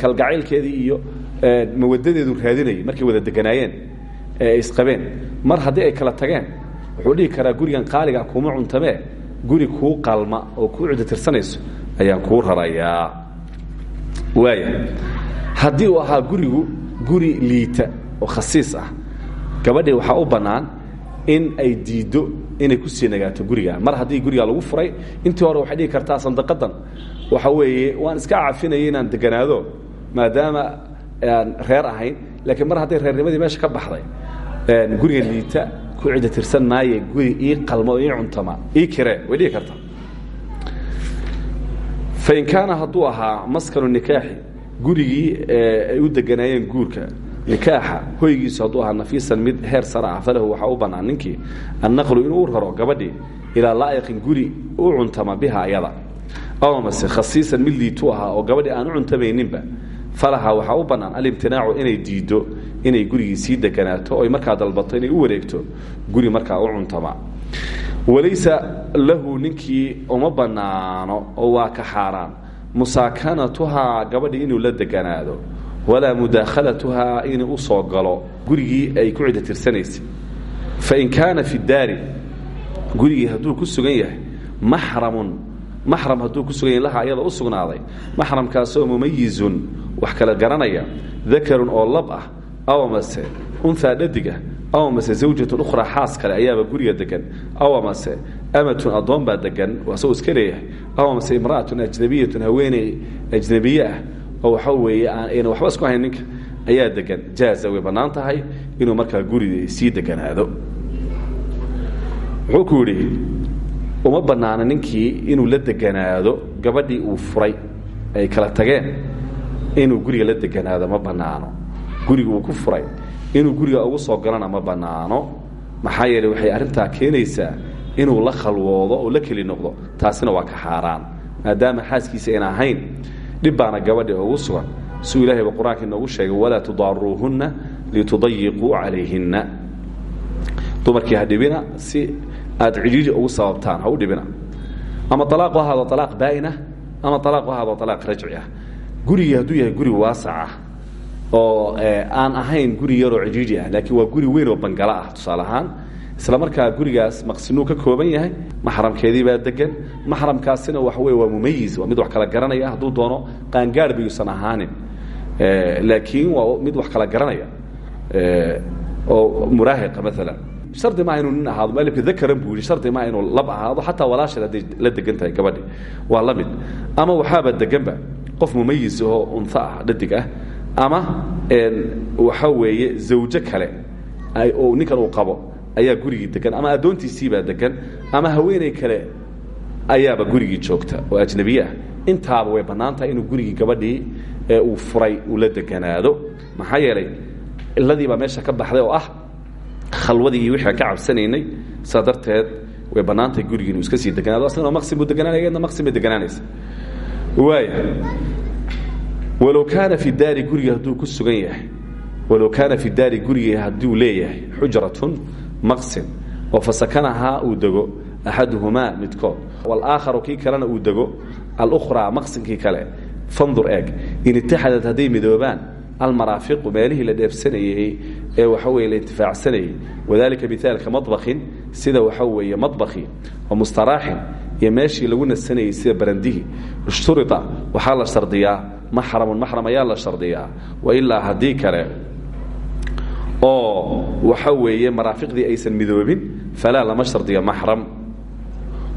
kalgacaylkeedii iyo mawadadeedu raadinayay markay wada deganaayeen ee isqabeen. Mar haddii ay kala tageen wuxuu dhihi karaa gurigan qaaliga kuma cuntamee guri kuu qalma oo kuu cuddo tirsanayso ayaan kuu rarayaa waaya haddii uu ahaa gurigu guri liita oo khasiis ah gabadhii waxaa u bannaan in ay diiddo inay ku sii nagaato guriga. Mar haddii gurigaa lagu furay intii hore waxay dhihi kartaa sandaqadan waxa weeye waan iska cafinaya inaan deganaado maadaama aan reer ahayn laakiin mar hadday reernimadii meesha ka baxday guriga liita ku cidda tirsan maaye guri ii qalmo ii cuntama ii kiree way dhihi kartaa fain kaana hadduu ahaa maskanu nikaaxi gurigii ay u deganaayeen guurka nikaaxa hoygiisu hadduu ahaa nafiisan mid heer sara ah falahu waxaa u bannaan ninkii annaqlu inuu raro gabadhii ilaa laa'iqin guri u cuntama biha ayada aw mase khasiisan mid liitu ahaa oo gabadhii aan u cuntamayninba falaha waxaa u bannaan alimtinaacu inay diiddo inay gurigii sii deganaato oy markaa dalbato inay u wareegto guri markaa u cuntama. Walaysa lahu ninkii uma bannaano oo waa ka xaaraan. Musaakanatuhaa gabadhii inuu la deganaado walaa mudaakhalatuhaa inuu u soo galo gurigii ay ku cidda tirsanaysay fain kaana fi daari gurigii hadduu ku sugan yahay maxramun maxram hadduu ku sugan laha ayada u sugnaaday mumayizun wax kala garanaya dakarun oo lab ah aw mase unhaa dhadig ah aw mase zawjatun ukhraa xaas kale ayaaba guriga degan aw mase amatun addoon baa degan asagoo iska leeyahay aw mase imra'atun ajnabiyatun haweeney ajnabiye ah oo waxa weeye ayna waxba isku hayn ninka ayaa degan jaaza way bannaan tahay inuu markaa guriga sii deganaado wuxuu uma bannaana ninkii inuu la deganaado gabadhii uu furay ay kala tageen. Inuu guriga la deganaado ma bannaano. Guriga uu ku furay. Inuu guriga ugu soo galana ma bannaano. Maxaa yeeley waxay arrintaa keenaysaa inuu la khalwoodo oo la keli noqdo. Taasina waa ka xaaraan maadaama xaaskiisa ayna ahayn dhib baana gabadhi ugu sugan. Suu ilahay ba qur'aanka inoogu sheegay walaa tudaaruuhunna litudayiquu calayhinna. Dumarkii ha dhibina si aad cidhiiri ugu sababtaan ha u dhibina. Ama alaaqu ahaado alaaq baa'inah ama alaaqu ahaado alaaq rajci ah gurigii hadduu yahay guri waasac ah oo aan ahayn guri yaroo cidhiiri ah laakiin waa guri weyn oo bangalo ah tusaale ahaan isla markaa gurigaas maqsinuu ka kooban yahay maxramkeedii baa degan maxramkaasina waxa wey waa mumayiz waa mid wax kala garanaya. Hadduu doono qaangaar bayuusan ahaanin. Laakiin waa mid wax kala garanaya. Oo muraahiqa maalan shardi maaha inuu nin ahaado mualifka dakaran buu yidhi shardi maaha lab ahaado xataa walaashan hadday la degan gabadhi. Waa la mid. Ama waxaaba deganba qof mumayiz oo unha ah dhadig ah. Ama waxa weeye zawjo kale oo ninkan uu qabo ayaa gurigii degan ama addoontiisiibaa degan ama haweeney kale ayaaba gurigii joogta oo ajnabiye ah. Way bannaan inuu gurigii gabadhii uu furay uu la deganaado. Maxaa yeelay ciladiibaa meesha ka baxday oo ah khalwadii wixii ka cabsanaynay. Saa way bannaan tahay gurigii iska sii deganaado. Aslanoo maqsim buu deganaanaya deganaanaysa. Waaya walow kaana fi daari guriga hadduu ku sugan yahay walow kaana fi daari guriga hadduu leeyahay xujratun maqsin oo fasakanahaa uu dego axaduhumaa midkood. Walaakharu kii kalena uu dego alukhraa maqsinkii kale. Fandur eeg in itaxadad hadday midoobaan almaraafiqu meelihii la dheefsanayey ee waxa weye la intifaacsanayey wadalika mithaalka madbakin sida waxa weeye madbakhi wa mustaraaxin iyo meeshii lagu nasanayey sida barandihii. Ishturita waxaa la shardiyaa maxramun maxram ayaa la shardiyaa wailaa haddii kale oo waxa weeye maraafiqdii aysan midoobin falaa lama shardiyo maxram.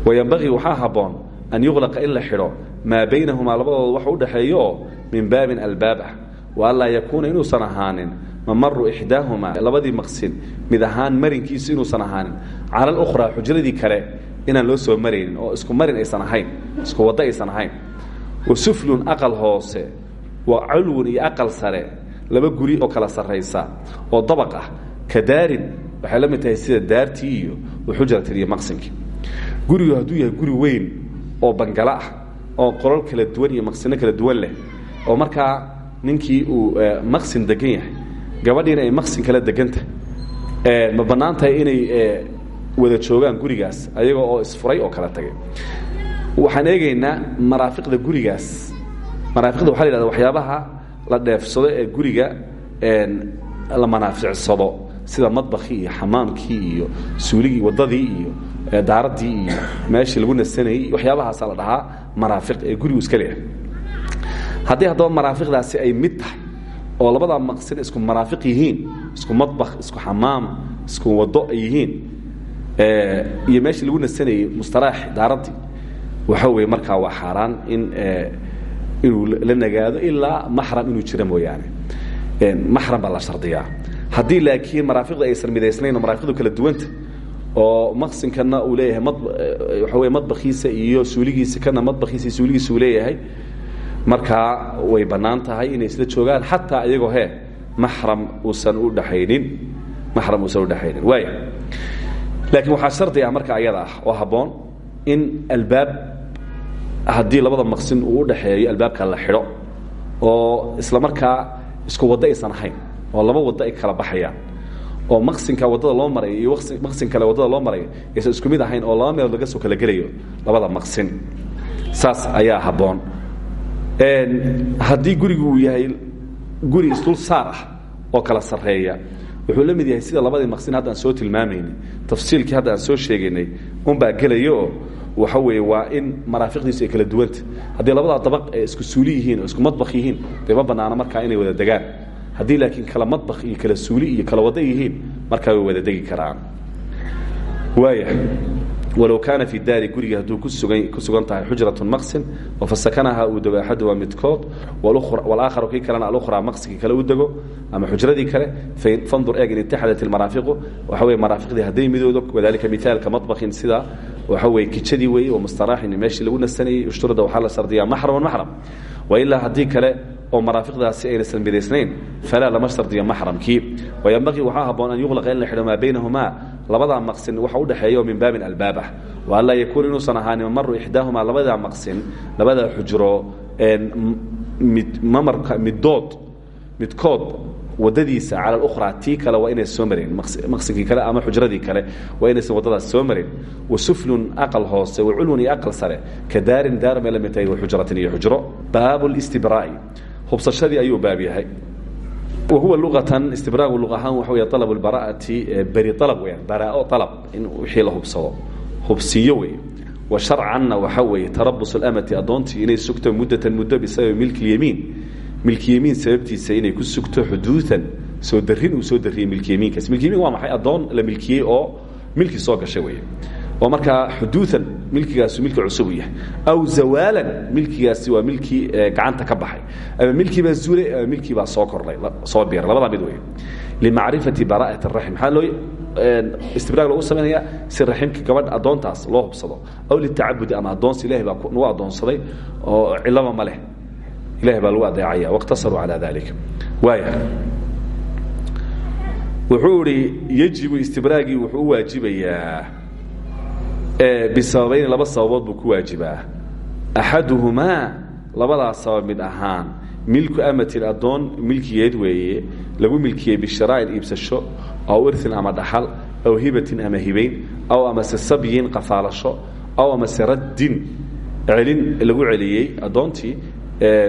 Wayanbagii waxaa habboon an yuqlaqa in la xidho maa baynahumaa labadooda wax u dhexeeyo min baabin albaab ah wa anlaa yakuuna inuusan ahaanin mamaru ixdaahumaa labadii maqsin mid ahaan marinkiisu inuusan ahaanin. Cala alukhraa xujradii kale inaan loo soo maraynin oo isku marin aysan ahayn isku waddo aysan ahayn. Wa suflun aqal hoose. Wa culwun iyo aqal sare laba guri oo kala sarraysa oo dabaq ah ka daarin waxay la mid tahay sida daartii iyo waxujratin iyo maqsinkii gurigu hadduu yahay guri weyn oo bangalo ah oo qolol kala duwan iyo maqsino kala duwan leh oo markaa ninkii uu maqsin degan yahay gabadhiina ay maqsin kala degantahay ma bannaan tahay inay wada joogaan gurigaas ayaga oo isfuray oo kala tagay. Waxaan eegaynaa maraafiqda gurigaas. Maraafiqda waxa la yhahda waxyaabaha la dheefsado ee guriga la manaaficsado sida madbakii iyo xamaamkii iyo suuligii waddadii iyo daaradii iyo meeshii lagu nasanayey waxyaabahaasa la dhahaa maraafiq ee gurigu iska leeyahay. Haddii haddaba maraafiqdaasi ay mid tahay oo labadaa maqsin isku maraafiq yihiin isku madbakh isku xamaam isku wado ay yihiin iyo meeshii lagu nasanayey mustaraax daaradii waxa weye markaa waa xaaraan in inuu la nagaado ilaa maxram inuu jiro mooyaane. Maxram baa la shardiyaa. Haddii laakiin maraafiqda aysan midaysnayn oo maraafiqdu kala duwanta oo maqsinkana uu leeyahay waxa wey madbakiisa iyo suuligiisa kana madbakiisa iyo suuligiisa uu leeyahay markaa way bannaan tahay inay isla joogaan xataa iyagoo he maxram uusan udhaaynin maxram uusan udhaxaynin waaya laakiin waxaa shardi ah marka ayada ah oo habboon in albaab haddii labada maqsin uu udhaxeeyo albaabka la xidho oo isla markaa isku waddo aysan ahayn oo laba waddo ay kala baxayaan oo maqsinka waddada loo marayo iyo maqsin kale waddada loo marayo aysan isku mid ahayn oo laba meelood laga soo kala gelayo labada maqsin. Saas ayaa habboon. Haddii gurigu yahay guri isdul saar ah oo kala sarreeya wuxuu la mid yahay sida labadii maqsin hadda soo tilmaamayna tafsiilkii hadda soo sheegaynay unbaa gelayo waxa weeye waa in maraafiqdiisu kala duwanta. Haddii labadaa dabaq ay isku suuli isku madbakh yihiin dee ma bannaano markaa inay wada degaan. Haddii laakiin kala madbakh iyo kala suuli iyo kala wada yihiin markaa way wada degi karaan. Waaya walow kaana fi daari guriga hadduu ku sugan tahay xujratu maqsin fasakanaha uu dego axaduha midkood walaakharu kii kalena alukhraa maqsinkii kale u dego ama xujradii kale fandur eeg in itixadat ilmaraafiqu waxa weye maraafiqdii hadday midoodo wadalika mithaalka madbakin sida waxa weye kijadii weeye oo mustaraaxin meeshii lagu nasanayey ushturada waxaa la shardiyaa maxraman maxram wailaa haddii kale oo maraafiqdaasi aynaysan midaysnayn falaa lama shardiyo maxramkii. Wayanbaqii waxaa habboon an yuqlaqa in la xidho maa baynahumaa labadaa maqsin waxa udhexeeyo min baabin albaab ah wa anlaa yakuun inuusan ahaanin mamaru ixdaahumaa labadaa maqsin labadaa xujro mamarka middood midkood wadadiisa cala alukhraa tii kale waa inaysan soo marin. Maqsinkii kale ama xujradii kale waa inaysan waddadaas soo marin. Wa suflun aqal hoose wa culwun iyo aqal sare ka daarin daar may la mid tahay wa xujratin iyo xujro. Baabu listibraa'i hubsashadii ayuu baab yahay. Wahuwa luqatan istibraagu luq ahaan waxa wey alab lbara'ati beri alab weyaan baraao in wixii la hubsado. Hubsiyo wey wa sharcanna waxa weeye tarabus اlamati addoontii inay sugto muddatan muddo bisababi milki اlyamiin milkiyamiin sababtiisa inay ku sugto xuduuan soo darin soo dariyey milkiyamiinkaas milkiyamiin waa maxay? Addoon la milkiyey oo milki soo gashay wey oo markaa xuduuan milkigaasu milki cusub yahay. Aw zawaalan milkigaasi waa milkii gacanta ka baxay. Ama milkii baa zuulay ama milkii baa soo kordhay soo biiray labadaa mid wey limacrifati bara'at araxim maxaa loo istibraag lagu samaynaya si raximka gabadh addoontaas loo hubsado. Aw litacabudi ama addoonsi ilahay baa nagu addoonsaday oo cilaba ma leh. Ilahay baa lagu adeecaya waاqtasaruu calى dalik. Waaya. Wuxuu ihi yejibu istibraagii wuxuu u waajibayaa bisababayni laba sababood buu ku waajibaa. Axaduhumaa labadaas sabab mid ahaan milku amatin addoon milkigeed weeye lagu milkiyey bisharaa'in iibsasho aw irtin ama dhaxal aw hibatin ama hibayn aw amase sabyin qafaalasho aw amase raddin celin lagu celiyey addoontii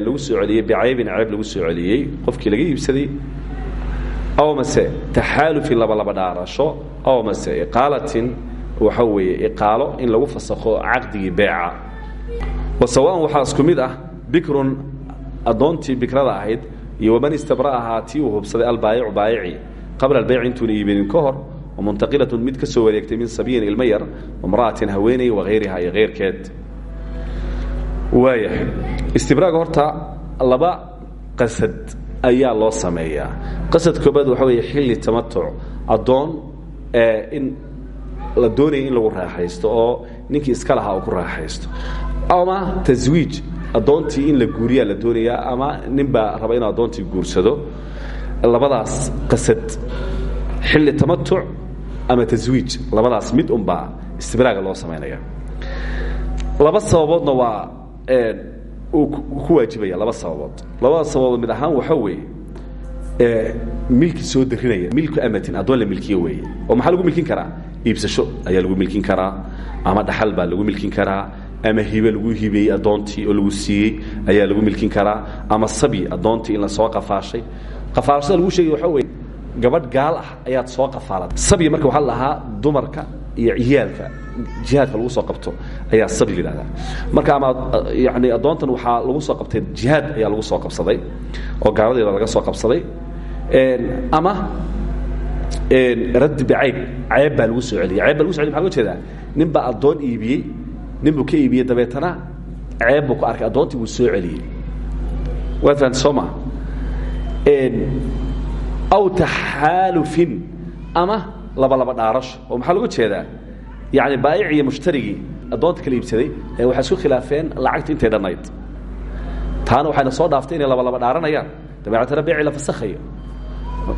lagu soo celiyey bicaybin ceeb lagu soo celiyey qofkii laga iibsaday. Aw mase taxaalufin labalaba dhaarasho aw mase iqaalatin waxa weeye iqaalo in lagu fasakho caqdigii beeca. Wa sawaan waxaa isku mid ah bikrun addoontii bikrada ahayd iyo waman istabra'ahaa tii uu hubsaday albaayicu baayici. Qabla albayci intuuna iibinin ka hor wamuntaqilatun mid ka soo wareegtay min sabiyin ilmo yar wamra'atin haweeney wahayriha iyo keyrkeed waayahay istibraaga horta laba qasad ayaa loo sameeyaa. Qasad koobaad waxa weeye xilli tamatuc addoon in la doonaya in lagu raaxaysto oo ninkii iska lahaa uu ku raaxaysto. Ama taswiij addoontii in la guuriyaa la doonayaa ama nin baa raba inuu addoontii guursado. Labadaas qasad xilli tamatuc ama taswiij labadaas mid unbaa istibraaga loo samaynaya laba sababoodna waa uu ku waajibaya laba sababood. Labada sababood mid ahaan waxa weeye milki soo darinaya milku amatin addoon la milkiye weeye. Oo maxaa lagu milkin karaa iibsasho ayaa lagu milkin karaa ama dhaxal baa lagu milkin karaa ama hibe lagu hibeeyey addoontii oo lagu siiyey ayaa lagu milkin karaa ama sabi addoontii in la soo qafaashay. Qafaalashada lagu sheegay waxa weye gabadh gaal ah ayaad soo qafaalatay sabi marka waxaa la lahaa dumarka iyo ciyaalka jihaadka lagu soo qabto ayaa sabi layidhahdaa marka ama yani addoontan waxaa lagu soo qabtay jihaad ayaa lagu soo qabsaday oo gaaladeeda laga soo qabsaday. Ama raddi bicayb ceeb baa lagu soo celiyey. Ceeb baa lagu so celiy maxa ga jeedaa? Nin baa addoon iibiyey nin buu ka iibiyey dabeetana ceeb buu ku arkay addoontii buu soo celiyey. Waad fahamta soo maa aw taxaalufin ama laba laba dhaarasho oo maxaa loga jeedaa? Yani baayic iyo mushtarigii addoonta kala iibsaday ee waxay isku khilaafeen lacagta intay dhannayd taana waxayna soo dhaaftay inay laba laba dhaaranayaan. Dabeecatana beeci la fasakhayo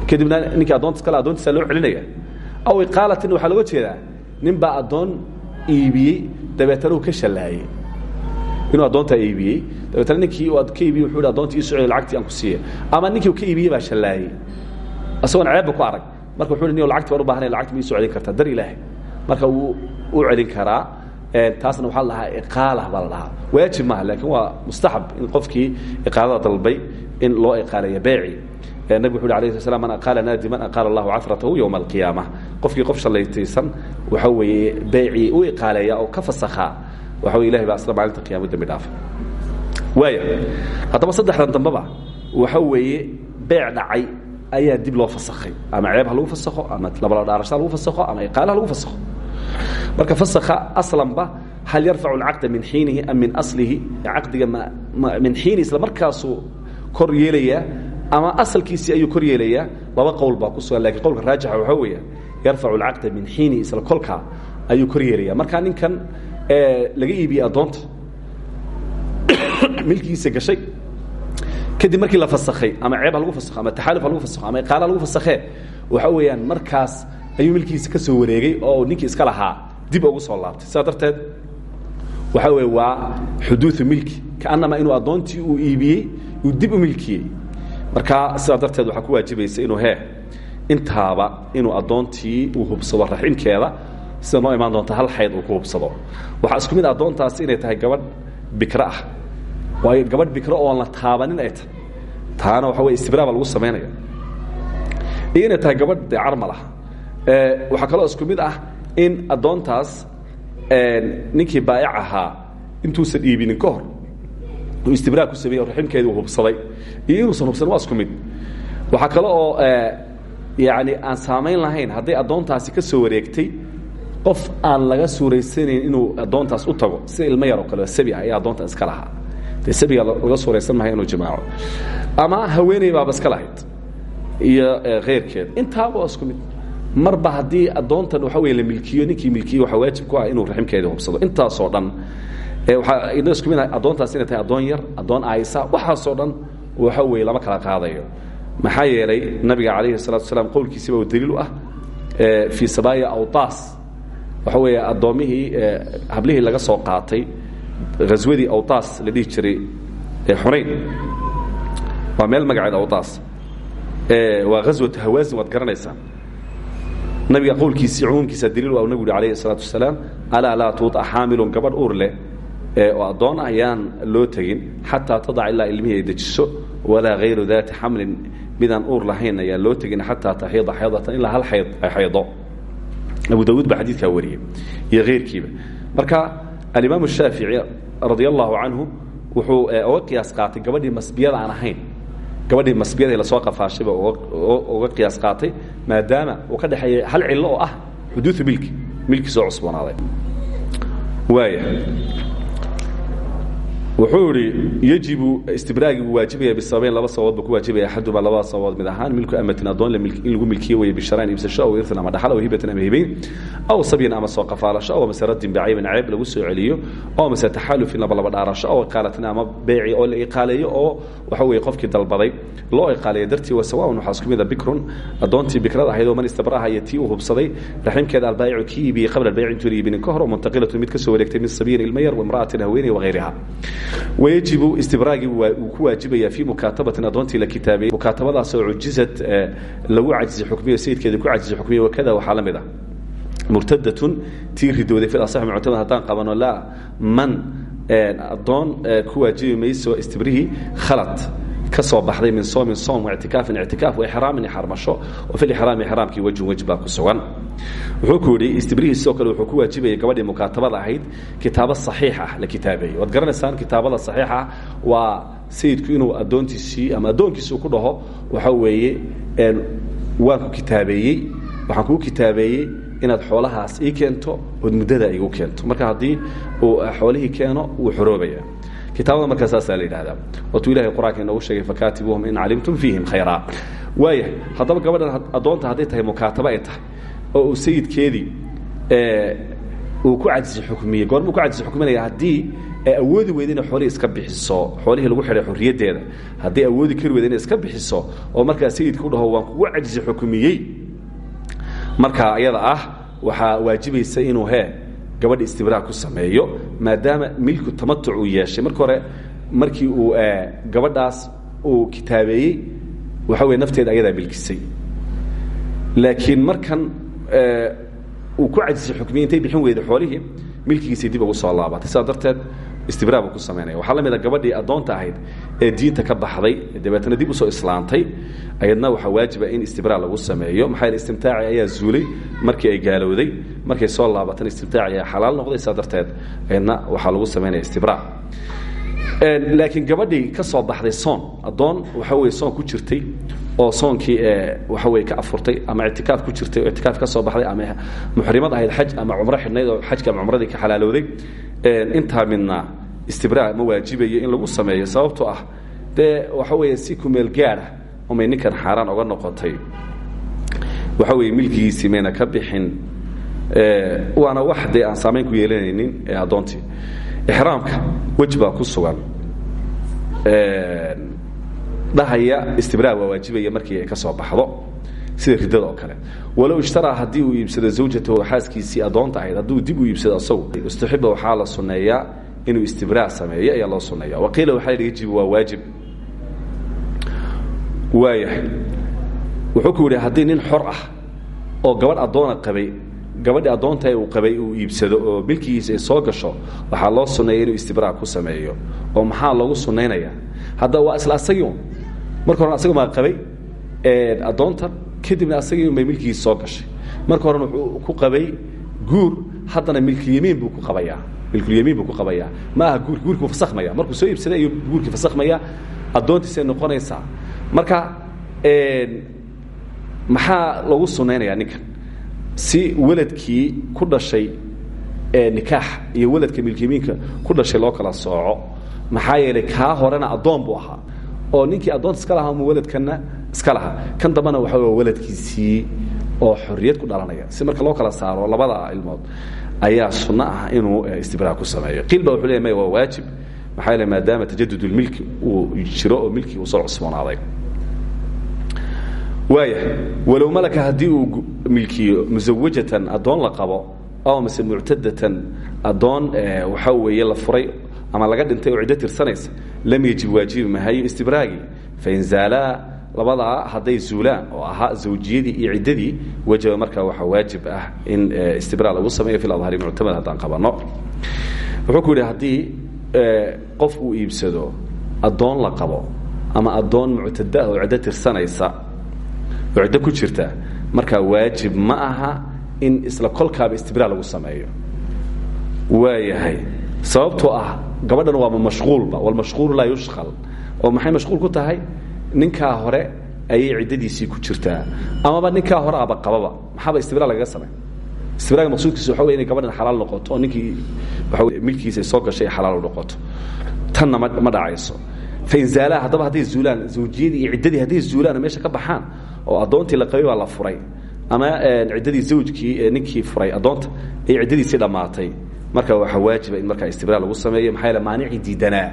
kadibna ninkii addoontas kale addoontiisa loo celinaya aw iqaalatin waxaa loga jeedaa nin baa addoon iibiyey dabeetana uu ka shallaayey. Inuu addoontaa iibiyey dabeetna ninkii ka iibiye wuxuu addoonta ii soo celiy lacagtii aan ku siiya ama ninkii uu ka iibiyey baa shallaayey. Isagoon ceebba ku arag. Marka wuxu hi ni lacagti baan u bahanay lacagti ma ii soo celin kartaa. Dar ilaahay. Marka wuu u celin karaa. Taasna waxaa la dhahaa iqaala baa la dhahaa waajib maaha laakiin waa mustaxab in qofkii iqaalada dalbay in loo iqaaleeyo beeci nabig wuxu uhi slam man aqaala naadiman aqaala allahu cafratahu yowma alqiyaama. Qofkii qof shallaytaysan waxa weeye beecii u iqaaleeya oo ka fasakhaa. Waxa wey ilahay baa asla maalinta qiyama dambi dhaafa waaya haddaba saddexdan dambeba waxa weeye beec dhacay ayaa dib loo fasakhay. Ama ceeb ha lagu fasakho ama labala dhaarasho ha lagu fasakho ama iqaala ha lagu fasakho. Marka fasakha aslanba hal yarfacu alcaqda min xiinihi am min aslihi? Caqdiga ma min xiini isla markaasuu kor yeelayaa ama asalkiisii ayuu kor yeelayaa. Laba qowl baa ku sugan lakiin qowlka raajixa waxaa weeya yarfacu alcaqda min xiini isla kolkaa ayuu kor yeelaya markaa ninkan laga iibiyey addoonta milkiisa gashay kadib markii la fasakhay ama ceeb ha lagu fasakho ama taxaaluf ha lagu fasakho ama iqaala ha lagu fasakhee waxa weeyaan markaas ayuu milkiisa ka soo wareegay oo ninkii iska lahaa dib ugu soo laabtay. Sidaa darteed waxa weye waa xuduuثu milki. Kaanama inuu addoontii uu iibiyey uu dib u milkiyey marka sidaa darteed waxaa ku waajibaysa inuu he intaaba inuu addoontii uu hubsado raximkeeda sida noo imaan doonta hal xayd uu ku hubsado. Waxaa isku mid addoontaasi inay tahay gabadh bikro ah. Waayo gabadh bikro oon la taabanin ay tahay. Taana waxa wey istibraa baa lagu samaynaya iyo inay tahay gabadh dee carmal ah. Waxaa kaloo isku mid ah in addoontaas ninkii baa'ic ahaa intuusan iibinin ka hor istibraa ku sameeyey raximkeedii uu hubsaday. Iyo inuusan hubsanin waa isku mid. Waxaa kale oo yani aan saamayn lahayn hadday addoontaasi ka soo wareegtay qof aan laga suuraysanayn inuu addoontaas u tago sida ilmo yar oo kale sabi ah ayaa addoonta iska lahaa. Dee sabiga laga suuraysan mahay inuu jimaaco. Ama haweeney baaba iska lahayd iyo keyrkeed intaaba waa isku mid. Marba haddii addoontan waxa wey la milkiyo ninkii milkiye waxaa waajib ku ah inuu raximkeedii hubsado. Intaasoo dhan waxaa ina isku mid addoontaas inay tahay addoon yar addoon aaysa waxaasoo dhan waxa weeye lama kala qaadayo. Maxaa yeelay nabiga calayhi salatu asalaam qowlkiisiba u daliil u ah fii sabaaya awtaas. Waxa weeye addoommihii hablihii laga soo qaatay haswadii awtaas la dhihi jiray xunayn. Waa meel magaceeda awtaas. Waa haswatu hawaasin waad garanaysaa. Nabiga qowlkiisii cumuumkiisa daliil u nabigu uhi alayhi salaatu wasalaam alaa laa tuuطa xaamilun gabadh uur leh oo addoon ah yaan loo tegin xataa tadac ilaa ilmihii ay dejiso walaa hayru daati xamlin midaan uur lahayn ayaan loo tegin xataa taxiida xaydatan ilaa hal xayd ay xaydo abu dawuud baa xadiidkaa wariyey iyo keyrkiiba marka alimaam shaafici radia allahu canhu wuxuu oga qiyaas qaatay gabadhii masbiyada aan ahayn. Gabadhii masbiyada la soo qafaashayba uga qiyaas qaatay maadaama uu ka dhexeeya hal cillo oo ah xuduuu milki milki soo cusboonaaday. Waaya wuxuu idhi yejibu istibraagi buu waajibaya bisababayn laba sababood buu ku waajibaya axadumaa labada sababood mid ahaan milku amatin addoon in lagu milkiyo weeye bisharaan iibsasho aw irtan ama dhaxal aw hibatan ama hibayn aw sabyan ama soo qafaalasho aw mase raddin bicaybin ceeb lagu soo celiyo aw mase taxaalufin laba laba dhaarasho aw iqaalatin ama beeci oo la iqaaleeyo oo waxa weeye qofkii dalbaday loo iqaaleeyo. Dartii wa sawaaun waxaa isku mida bikrun addoontii bikrada ahayd oo man istabraha iyo tii uu hubsaday raximkeeda albaayicu kii iibiyey qabla albaayic intuun iibinin ka hor oo muntaqilatun mid ka soo wareegtay min sabiyin ilma yar wamra'atin haweeney wagayriha wayajibu istibraagii uu ku waajibaya fii mukaatabatin addoontii la kitaabeeyey mukaatabadaasoo cujizad lagu cajizay xukmiyo sayidkeeda ku cajizay xukmiyo wakada waxaa la mid ah. Murtadatun tii ridooday fi asaxi muctamad haddaan qabano laa man addoon ku waajibi mayso istibrihii khalad ka soo baxday min soomin soom ictikaafin ictikaaf waxraamin xarmasho oo fi lixraami ixraamkii wejhun wej baa ku sugan. Wuxuu ku yidhi istibrihii sidoo kale wuxuu ku waajibayay gabadhii mukaatabada ahayd kitaabo saxiix ah la kitaabeeyey. Waad garanaysaan kitaabada saxiixa waa sayidku inuu addoontiisii ama addoonkiisuu ku dhaho waxa weeye waan ku kitaabeeyey waxaan kuu kitaabeeyey inaad xoolahaas ii keento ood muddada igu keento. Marka haddii uu xoolihii keeno wuu xoroobaya kitaabada markaa saasaa la yidhahdaa. Waatuu ilahay qur'aanka inoogu sheegay fakaatibuuhum in calimtum fiihim khayraa. Waaya haddaba gabadhan addoonta hadday tahay mukaatabo ay tahay oo uu sayidkeedii uu ku cadisi xukmiyey goormuu ku cadisi xukminaya haddii ay awoodi weyda inay xoolihii iska bixiso xoolihii lagu xidhay xorriyaddeeda hadday awoodi kari weyda inay iska bixiso oo markaa sayidka u dhaho waan kugu cadisi xukmiyey markaa ayada ah waxaa waajibaysa inuu he gabadha istibraa ku sameeyo maadaama milku tamatuc uu yeeshay. Marka hore markii uu gabadhaas uu kitaabeeyey waxa weye nafteeda ayadaa milkisay. Laakiin markan uu ku cajisay xukmiyey intay bixin weyda xoolihii milkigiisay dib ugu soo laabatay. Sidaa darteed istibraa buu ku samaynaya waxaa la mid a gabadhii addoonta ahayd ee diinta ka baxday dabeetana dib u soo islaantay ayadna waxaa waajiba in istibraa lagu sameeyo. Maxaa yeel istimtaaci ayaa zuulay markii ay gaalowday markay soo laabatan istimtaaci ayaa xalaal noqday sidaa darteed ayadna waxaa lagu samaynaya istibraa. Laakiin gabadhii ka soo baxday soon addoon waxa weye soon ku jirtay oo soonkii waxa weye ka afurtay ama ictikaaf ku jirtay oo ictikaaf ka soo baxday ama muxrimad ahayd xaj ama cumro xidhnayd oo xajka ama cumradii ka xalaalowday intaa midna istibraa ma waajibayo in lagu sameeyo sababtoo ah dee waxa weeye si kumeel gaadha umay ninkan xaaraan oga noqotay. Waxa weeye milkigiisii mayna ka bixin waana wax dee aan saamayn ku yeelanaynin addoontii. Ixraamka wej baa ku sugan. Dhahaya istibraa waa waajibaya markii ay ka soo baxdo sida ridada oo kale. Walow ishtaraa haddii uu iibsado zawjatahu xaaskiisii addoonta ahayd hadduu dib u iibsado asagu istaxiba waxaa la sunneeyaa inuu istibraa sameeyo ayaa loo sunneeya waqiila waxaa yidhi yajibu waa waajib. Waayahay wuxuu ku yidhi haddii nin xor ah oo gabadh addoona qabay gabadhii addoonta uu qabay uu iibsado oo milkigiisa ay soo gasho waxaa loo sunneeya inuu istibraa ku sameeyo. Oo maxaa loogu sunnaynaya hadda waa isla asagii marka horena asaga maa qabay addoontan kadibna asagii bay milkigiisa soo gashay. Marka horena wuxuu ku qabay guur haddana milkulyamiin buu ku qabayaa. Milkulyamiin buu ku qabayaa. Ma aha guur guurkii fasakhmaya. Markuu soo iibsaday ayuu guurkii fasakhmaya. Addoontiisay noqonaysaa. Marka maxaa loogu sunnaynayaa ninkan si weladkii ku dhashay nikaax iyo weladka milkiyamiinka ku dhashay loo kala sooco maxaa yeelay kaa horena addoon buu ahaa. Oo ninkii addoonta iska lahaa mu weladkanna iska lahaa. Kan dambana waxa w weladkiisii oo xorriyad ku dhalanaya. Si marka loo kala saaro labada ilmood ayaa sunno ah inuu istibraa ku sameeyo. Qiil wuxuu leya waa waajib. Maxaa yeele maadaama tajadud ulmilki uu jiro oo soo cusboonaaday waaya walow malaka haddii uu milkiyo musawajatan addoon la qabo aw mise muctadatan addoon waxa weeye la furay ama laga dhintay oo ciddo tirsanaysa lam yajib waajibi mahayo istibraagii fain zaalaa labadaa hadday zuulaan oo ahaa zawjiyadii iyo ciddadii wajaba markaa waxaa waajib ah in istibraa lagu sameeyo fi adhari muctamad haddaan qabanno wuxuu ku yidhi haddii qof uu iibsado addoon la qabo ama addoon muctada ah oo ciddo tirsanaysa ciddo ku jirta. Markaa waajib ma aha in isla kolkaaba istibraa lagu sameeyo. Waayahay sababtoo ah gabadhan waaba mashquulba walmashquulu laa yushqal. Oo maxay mashquul ku tahay? Ninkaa hore ayay ciddadiisii ku jirtaa. Amaba ninkaa hore aba qababa maxaaba istibraa lagaga samay istibraaga maqsuudkiisa waxa wey inay gabadhan xalaal noqoto oo ninkii waa milkiisa soo gashay ay xalaal noqoto. Tanna ma dhacayso fain zaalaa haddaba hadday zuulaan zawjiyadii iyo ciddadii hadday zuulaan oo meesha ka baxaan oo addoontii la qabay baa la furay. Ama ciddadii zawjkii ninkii furay addoonta ay ciddadiisii dhammaatay marka waxaa waajiba in markaa istibraa lagu sameeyo maxaa yaele maanicii diidanaa.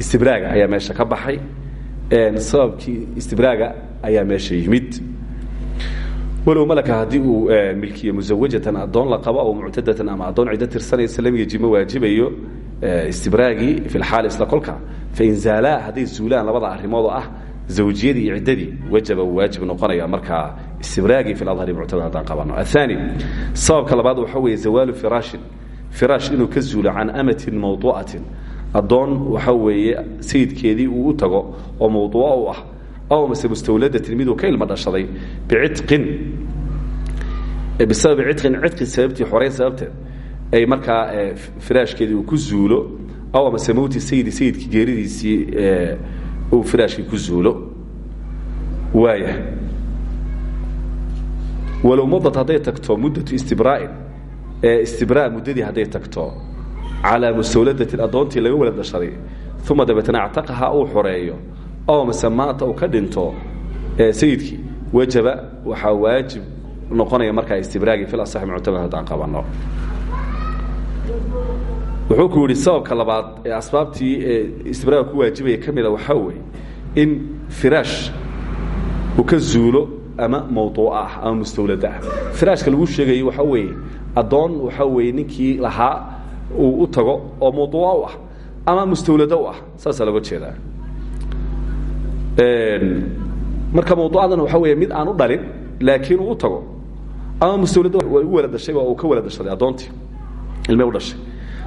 Istibraaga ayaa meesha ka baxay sababkii istibraaga ayaa meesha yimid. Walow malaka haddii uu milkiyo musawajatan addoon la qabo aw muctadatan ama addoon ciddo tirsanaysa lam yajib ma waajibayo istibraagii fi lxaali isla kolka fain zaalaa hadday zuulaan labada arrimood oo ah zawjiyadii iyo ciddadii wajaba uu waajib noqonaya markaa istibraagii fi adhari muctamad haddaan qabano. Athani sababka labaad waxa weeye zawaalu firaashin firaash inuu ka zuulo can amatin mawduucatin addoon waxa weeye sayidkeedii uu u tago oo mawduuco u ah aw mase mustawladatin miduu ka ilma dhashaday biciqin bisababi cidqin cidqi sababtii xoreyn sababteed ay markaa firaashkeedii uu ku zuulo aw amase mowti sayidi sayidkii geeridiisii uu firaashkii ku zuulo. Waaya walow madad hadday tagto muddatu istibraa'in istibraa muddadii hadday tagto calaa mustawladatin addoontii laga wala dhashaday uma dabeetna actaqaha uu xoreeyo aw mase maanta uu ka dhinto sayidkii wajaba waxaa waajib noqonaya markaa istibraagii fil asaxi muctamad haddaan qabanno wuxuu ku yidhi sababka labaad ee asbaabtii istibraaga ku waajibaya ka mida waxaa weeye in firaash uu ka zuulo ama mawduuc ah ama mustawlad ah. Firaashka lagu sheegayo waxaa weeye addoon waxaa weeye ninkii lahaa uu u tago oo mawduuca u ah ama mustawlado u ah saasaa loga jeedaa. Marka mawduucadan waxaa weeye mid aan u dhalin laakiin uu u tago ama mustawlad way u wala dhashay uu ka wala dhashaday addoontii ilmay u dhashay.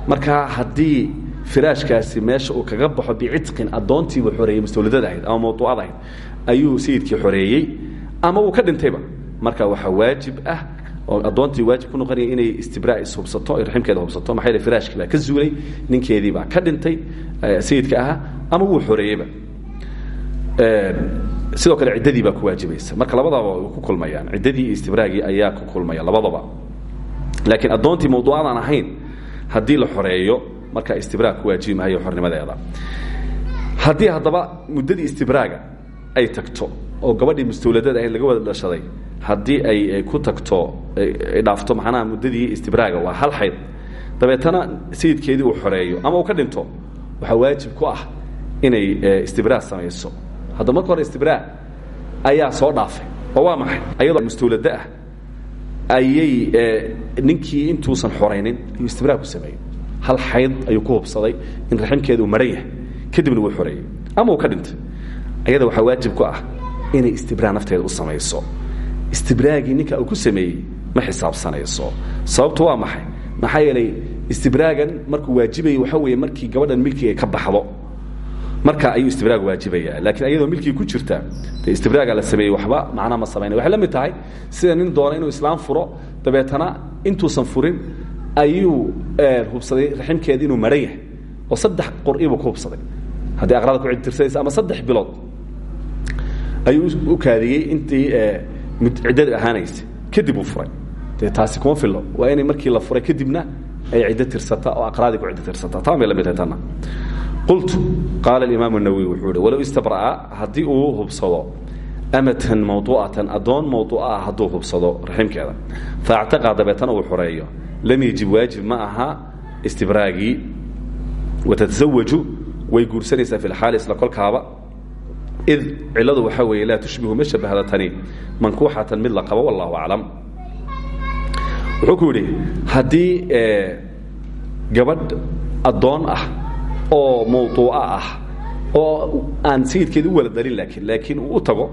Marka haddii firaashkaasi meesha uu kaga baxo bicitqin addoontiibuu xoreeyey mustawladada ahayd ama mawduucada ayuu sayidkii xoreeyey ama uu ka dhintayba. Marka waxaa waajib ah oo addoontii waajib ku noqonaya inay istibraa ishubsato ay raximkeeda hubsato maxaa firaashkii ka zuulay ninkeedii baa ka dhintay sayidka ahaa ama wuu xoreeyeyba. Sidoo kale ciddadii baa ku waajibaysa. Marka labadaba ku kulmayaan. Ciddadii iyo ayaa ku kulmaya labadaba laakiin addoontii mawduucadaan ahayn haddii la xoreeyo markaa istibraag ku waajibi maayo xornimadeeda haddii haddaba muddadii istibraaga ay tagto oo gabadhii mustawladada ahayd laga wada dhashaday haddii ay ku tagto ay dhaafto macnaha muddadii istibraaga waa hal xayd dabeetana sayidkeedii uu xoreeyo ama uu ka dhinto waxaa waajib ku ah inay istibraag samayso. Hadda marka hore istibraag ayaa soo dhaafay oo waa maxay? Ayadoo mustawlado ah ayay ninkii intuusan xoraynin ayuu istibraag ku sameeyey. Hal xayd ayuu ku hubsaday in raximkeeda uu maran kadibna wuu xoreeyey ama uu ka dhintay. Ayada waxaa waajib ku ah inay istibraag nafteeda u samayso. Istibraagii ninka uu ku sameeyey ma xisaabsanayso. Sababtu waa maxay? Maxaa yeelay istibraagan markuu waajibayay waxaa weeye markii gabadhan milkiga ka baxdo marka ayuu istibraag waajibaya laakiin ayadoo milkii ku jirta dee istibraaga la sameeyey waxba macnaa ma samaynay waxay la mid tahay sida nin doona inuu islaam furo dabeetana intuusan furin ayuu hubsaday raximkeeda inuu maran yahay. Oo saddex qur'ibuu ku hubsaday. Haddii aqrada ku cidtirsanaysa ama saddex bilood. Ayuu u kaadiyey intii ciddada ahaanaysa kadib uu furay. Dee taasi kuma fillo. Waa inay markii la furay kadibna ay ciddo tirsata oo aqraadii ku ciddo tirsata. Taa bay la mid tahay tanna qultu qaala alimaam الnawowi wuxuu hi walow istabra'a haddii uu hubsado amatan mawduucatan addoon mawduuca ah hadduu hubsado raximkeeda faactaqa dabeetana uu xoreeyo lam yajib waajib ma aha istibraagii watatazawaju way guursanaysaa fi lxaali isla kolkaaba id ciladu waxaa weeye laa tushbihu ma shabahdatani mankuuxatan mid la qabo wallahu aclam wuxuu ku yidhi haddii gabadh addoon ah oo mawduuco ah oo aan sayidkeedii u wala dalin laakiin laakiin uu u tago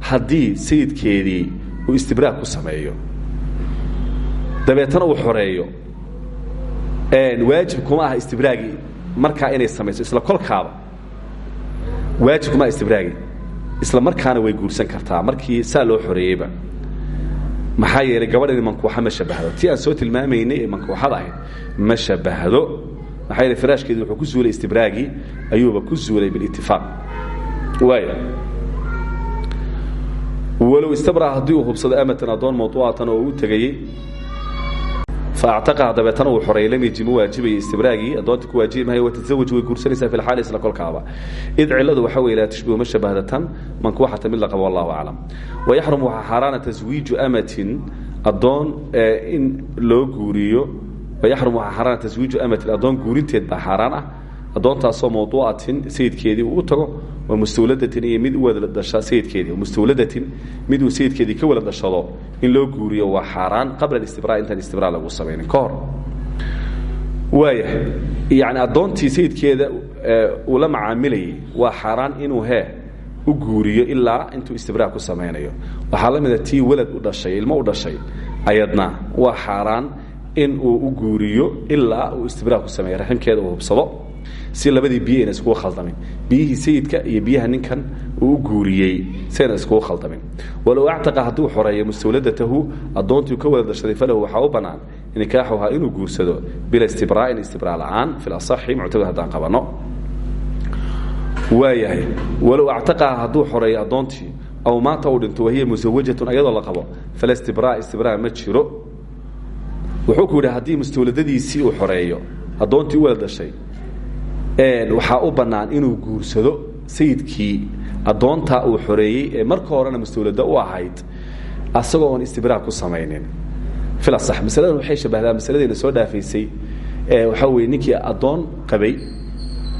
haddii sayidkeedii uu istibraag ku sameeyo. Dabeetana uu xoreeyo. Waajib kuma aha istibraagii markaa inay samayso isla kolkaaba. Waajib kuma aha istibraagii isla markaana way guursan kartaa markii saa loo xoreeyeyba. Maxaa yeelay gabadhani mankuuxa ma shabahdo. Tii aan soo tilmaamaynay ee mankuuxada ahayd ma shabahdo maxaa yeele firaashkeedii wuxuu ku zuulay istibraagii ayuuba ku zuulay bilitifaaq waaya walow istabra haddii uu hubsado amatan addoon mawduucatan oo u tegayey faactaqaha dabeetana uu xoreeyey lam yaji ma waajibayay istibraagii addoonta ku waajibi maayo watasawaj way guursanaysaa fi lxaali isla kolkaaba. Id cilladu waxa weye laa tushbihu ma shabahdatan mankuuxatan mid la qabo wallahu aclam. Wayaxrumu waxaa xaaraana taswiiju amatin addoon in loo guuriyo wayaxrum waxaa xaaraan taswiiju amatin addoon guurinteed baa xaaraan ah addoontaasoo mawduucatin sayidkeedii uu u tago waa mustawladatin iyo mid u wada dhasha sayidkeedii mustawladatin mid uu sayidkeedii ka wada dhashado in loo guuriyo waa xaaraan qabla alistibraa intaan istibraa lagu samaynin ka hor waaya yani addoontii sayidkeeda uu la macaamilayay waa xaaraan inuu hee u guuriyo ilaa intuu istibraa ku samaynayo waxaa la mida tii walad u dhashay ilmo u dhashay ayadna waa xaaraan in uu u guuriyo ilaa uu istibraa ku sameeyo raximkeeda uu hubsado. Si labadii biyo ayna iskugu khaldamin biyihii sayidka iyo biyaha ninkan uu u guuriyey iskugu khaldamin walow actaqa hadduu xoreeyo mustawladatahu addoontii ka wada dashaday falahu waxaa u bannaan nikaaxuhaa inuu guursado bila istibraa'in istibraa la'aan fi lasaxi muctamad haddaan qabanno waayahay walow actaqaha hadduu xoreeyo addoontii aw maanta uu wahiya musawajatun ayadoo la qabo fala istibraa istibraa ma jiro wuxuu ku yidhi haddii mustawladadiisii uu xoreeyo addoontii u wada dhashay waxaa u bannaan inuu guursado sayidkii addoontaa uu xoreeyey ee marka horena mustawlado u ahayd asagoo oon istibraa ku samaynin. Ilasax masaladan waxay shabahdaa masaladayna soo dhaafaysay waxaa weye ninkii addoon qabay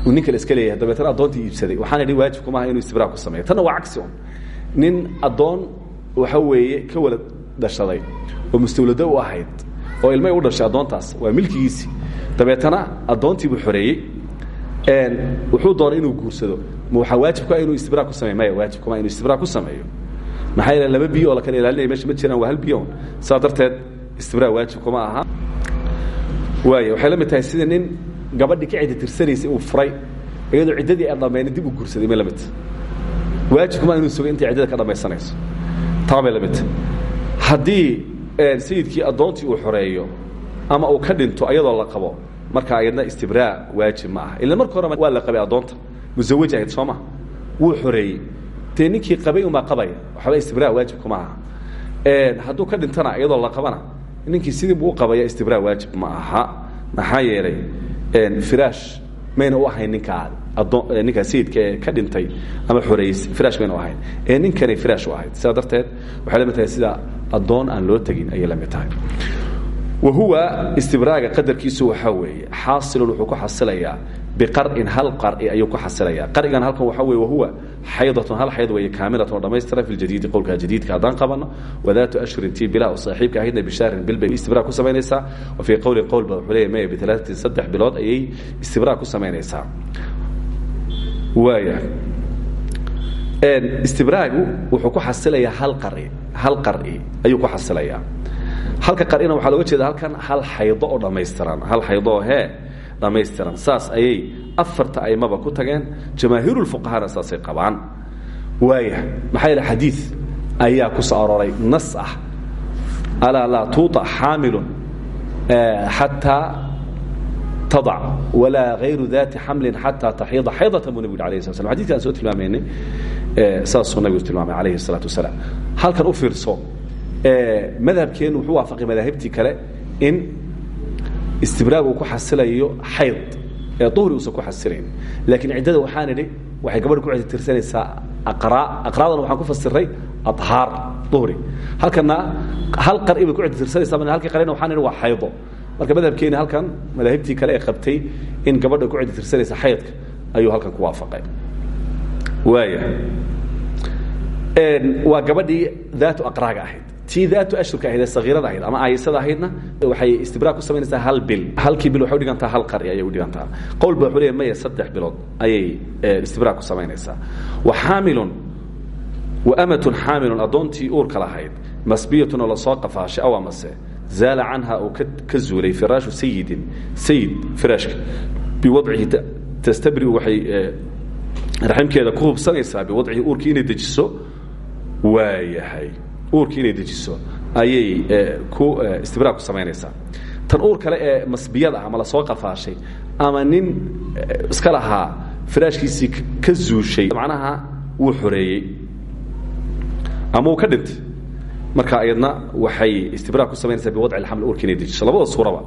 uu nin iska leeyahay dabeetana addoontii iibsaday waxaana idhi waajibku maaha inuu istibraa ku sameeyo. Tanna waa cagsi nin addoon waxa weeye ka wala dhashaday oo mustawlado u ahayd oo ilmay u dhashay addoontaas. Waa milkigiisii dabeetana addoontiibuu xoreeyey. Wuxuu doonay inuu guursado. Ma waxaa waajibka inuu istibraa ku sameeyo. Maya waajibkuma inuu istibraa ku sameeyo. Maxaa yeele laba biyo la kala ilaalinaya meesha ma jiraan waa hal biyo. Saa darteed istibraa waajibkuma aha. Waaya waxay la mid tahay sida nin gabadhii ka cidda tirsanaysay uu furay iyadoo ciddadii ay dhammayna dib u guursaday may la mid. Tahay waajibkuma inuu sugo intay ciddada ka dhammaysanayso. Taa bay la mid tahay. Haddii sayidkii addoontii uu xoreeyo ama uu ka dhinto ayadoo la qabo marka ayadna istibraa waajib ma aha. Ila marka hore waa la qabay addoonta. Musawaj ahayd soo maha wuu xoreeyey. Dee qabay unbaa qabaya waxba istibraa waajibkuma aha. Hadduu ka dhintana iyadoo la qabana ninkii sidii buu u istibraa waajib ma aha. Maxaa yeelay firaash mayna u ahayn ninkaa addoon ninkaa sayidka ka dhintay ama xoreeyey firaash mayna u ahayn. Ee ninkanay firaash u ahayd. Sidaa darteed la mid tahay sida addoon aan loo tegin ayay la mid tahay. Wahuwa istibraaga qadarkiisu waxaa weeye xaasilun wuxuu ku xasilayaa biqar'in hal qar'i ayuu ku xasilayaa qar'igan halkan waxaa weye wahuwa xaydatun hal xayd weeye kaamilatun oo dhammaystiran fi ljadiidi qowlka jadiidka haddaan qabanno wadaatu ashhurin tii bilaa oo saaxiibka ahaydna bishaarin bil bay istibraa ku samaynaysaa wa fii qowlin qowl ba wuxuu leeyahy maya bitalaatin saddex bilood ayay istibraa ku samaynaysaa. Waaya istibraagu wuxuu ku xasilayaa hal qari hal qar'i ayuu ku xasilayaa halka qar'ina waxaa looga jeeda halkan hal xaydo oo dhammaystiran hal xaydo oo hee dhammaystiran. Saas ayay afarta aimaba ku tageen jamaahiirulfuqahana saasay qabaan. Waaya maxaa yeele xadiid ayaa ku soo nas ah. Alaa laa tuuطa xaamilun xataa tadac walaa hayru daati xamlin xataa taxiida. Xaydatan buu nabig yhi alah sla slam xadidka aan saasuu nabigu tilmaamay alayhi الsalaatu wasalaam. Halkan u fiirso madhabkeenu wuxuu waafaqay madaahibtii kale in istibraag uu ku xasilayo xayd ee duhri uusan ku xasilayn laakiin ciddada waxaan idhi waxay gabadha ku tirsanaysaa aqraa aqraadana waxaan ku fasiray adhaar duhri. Halkana hal qar'i bay ku tirsanaysaa halkii qarina waxaan idhi waa xaydo. Marka madhabkeeni halkan madaahibtii kale ee qabtay in gabadha ku ciddi tirsanaysa xaydka ayuu halkan ku waafaqay waa gabadhii daatu aqraaga ahayd. Tii daatu ashurka ahayd ee sagiirada ahayd ama aayisada ahaydna waxay istibraa ku samaynaysaa hal bil. Halkii bil waxay udhigantaa hal qari ayay udhigantaa qowl ba wuxuu leeya maya saddex bilood ayay istibraa ku samaynaysaa wa xaamilun wa amatun xaamilun addoontii uurka lahayd masbiyatun oo la soo qafaashay aw amase zaala canha uu ka zuulay firaashu sayidin sayid firaashka. Biwadcihi tastabriu waxay raximkeeda ku hubsanaysaa biwadcihi uurkii inay dejiso? Waayahay. Uurkii inay dejiso. Ayay ku istibraa ku samaynaysaa. Tan uur kale ee masbiyada ama la soo qafaashay ama nin iska lahaa firaashkiisii ka zuushay macnaha wuu xoreeyey. Ama uu ka dhintay. Marka ayadna waxay istibraa ku samaynaysaa biwadci alxaml uurkii inay dejiso. Labada suuraba.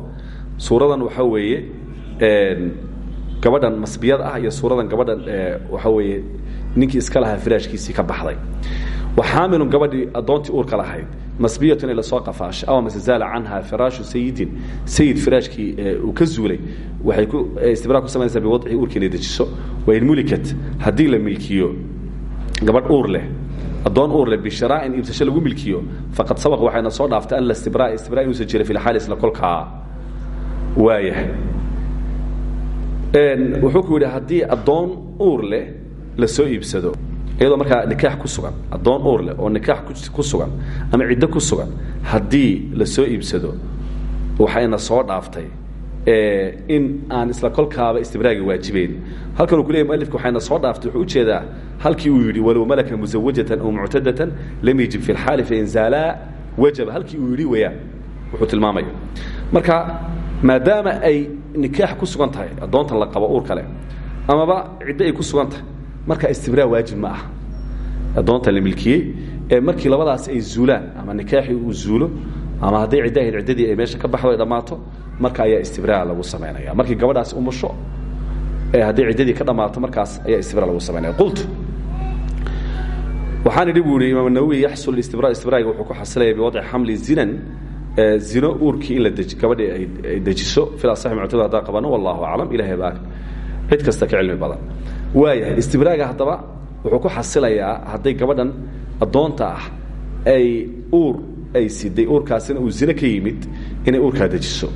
Suuradan waxaa weeye gabadhan masbiyada ah iyo suuradan gabadhan waxaa weeye ninkii iska lahaa firaashkiisii ka baxday. Waxaamilun gabadhii addoontii uurka lahayd. Masbiyatun ila soo qafaashay. Aw mase zaala canha firaashu sayidin sayid firaashkii uu ka zuulay. Waxay ku istibraa ku samaynaysaa biwadci uurkii inay dejiso. Wain mulikat haddii la milkiyo gabadh uur leh addoon uur leh bisharaa'in iibsasho lagu milkiyo faqad sabaq waxayna soo dhaaftay an la istibraa inuusan jira fi lxaali isla kolkaa. Waayah wuxuu ku yidhi haddii addoon uur leh la soo iibsado iyadoo markaa nikaax ku sugan addoon uur leh oo nikaax ku sugan ama ciddo ku sugan haddii la soo iibsado waxayna soo dhaaftay in aan isla kolkaaba istibraagi waajibeyn halkan uu ku leeyay mualifka waxayna soo dhaaftay. Wuxuu u jeedaa halkii uu yidhi walow malakan musawajatan aw muctadatan lam yajib fi lxaali fain zaalaa wajaba. Halkii uu yidhi weeyaan wuxuu tilmaamaya marka maadaama ay nikaax ku sugan tahay addoontan la qabo uur kale amaba ciddo ay ku sugan tahay marka istibraa waajib ma ah addoontan la milkiyey ee markii labadaas ay zuulaan ama nikaaxii uu zuulo ama hadday ciddo ahayd ciddadii ay meesha ka baxdo ay marka ayaa istibraa lagu samaynaya markii gabadhaasi umusho ee hadday ciddadii ka dhammaato markaas ayaa istibraa lagu samaynaya qultu waxaan idhi buu yihi imaam nawowi yaxsul istibra istibraaga wuxuu ku xasilaya biwadci xamli zinan zino uurkii in la deji gabadhii ay dejiso fil asaxi muctada qabano wallahu aclam ilahay baa cid kasta ka cilmi badan. Waayahay istibraaga haddaba wuxuu ku xasilayaa hadday gabadhan addoonta ah ay uur ay siday uurkaasina uu zino ka yimid inay uurkaa dejiso.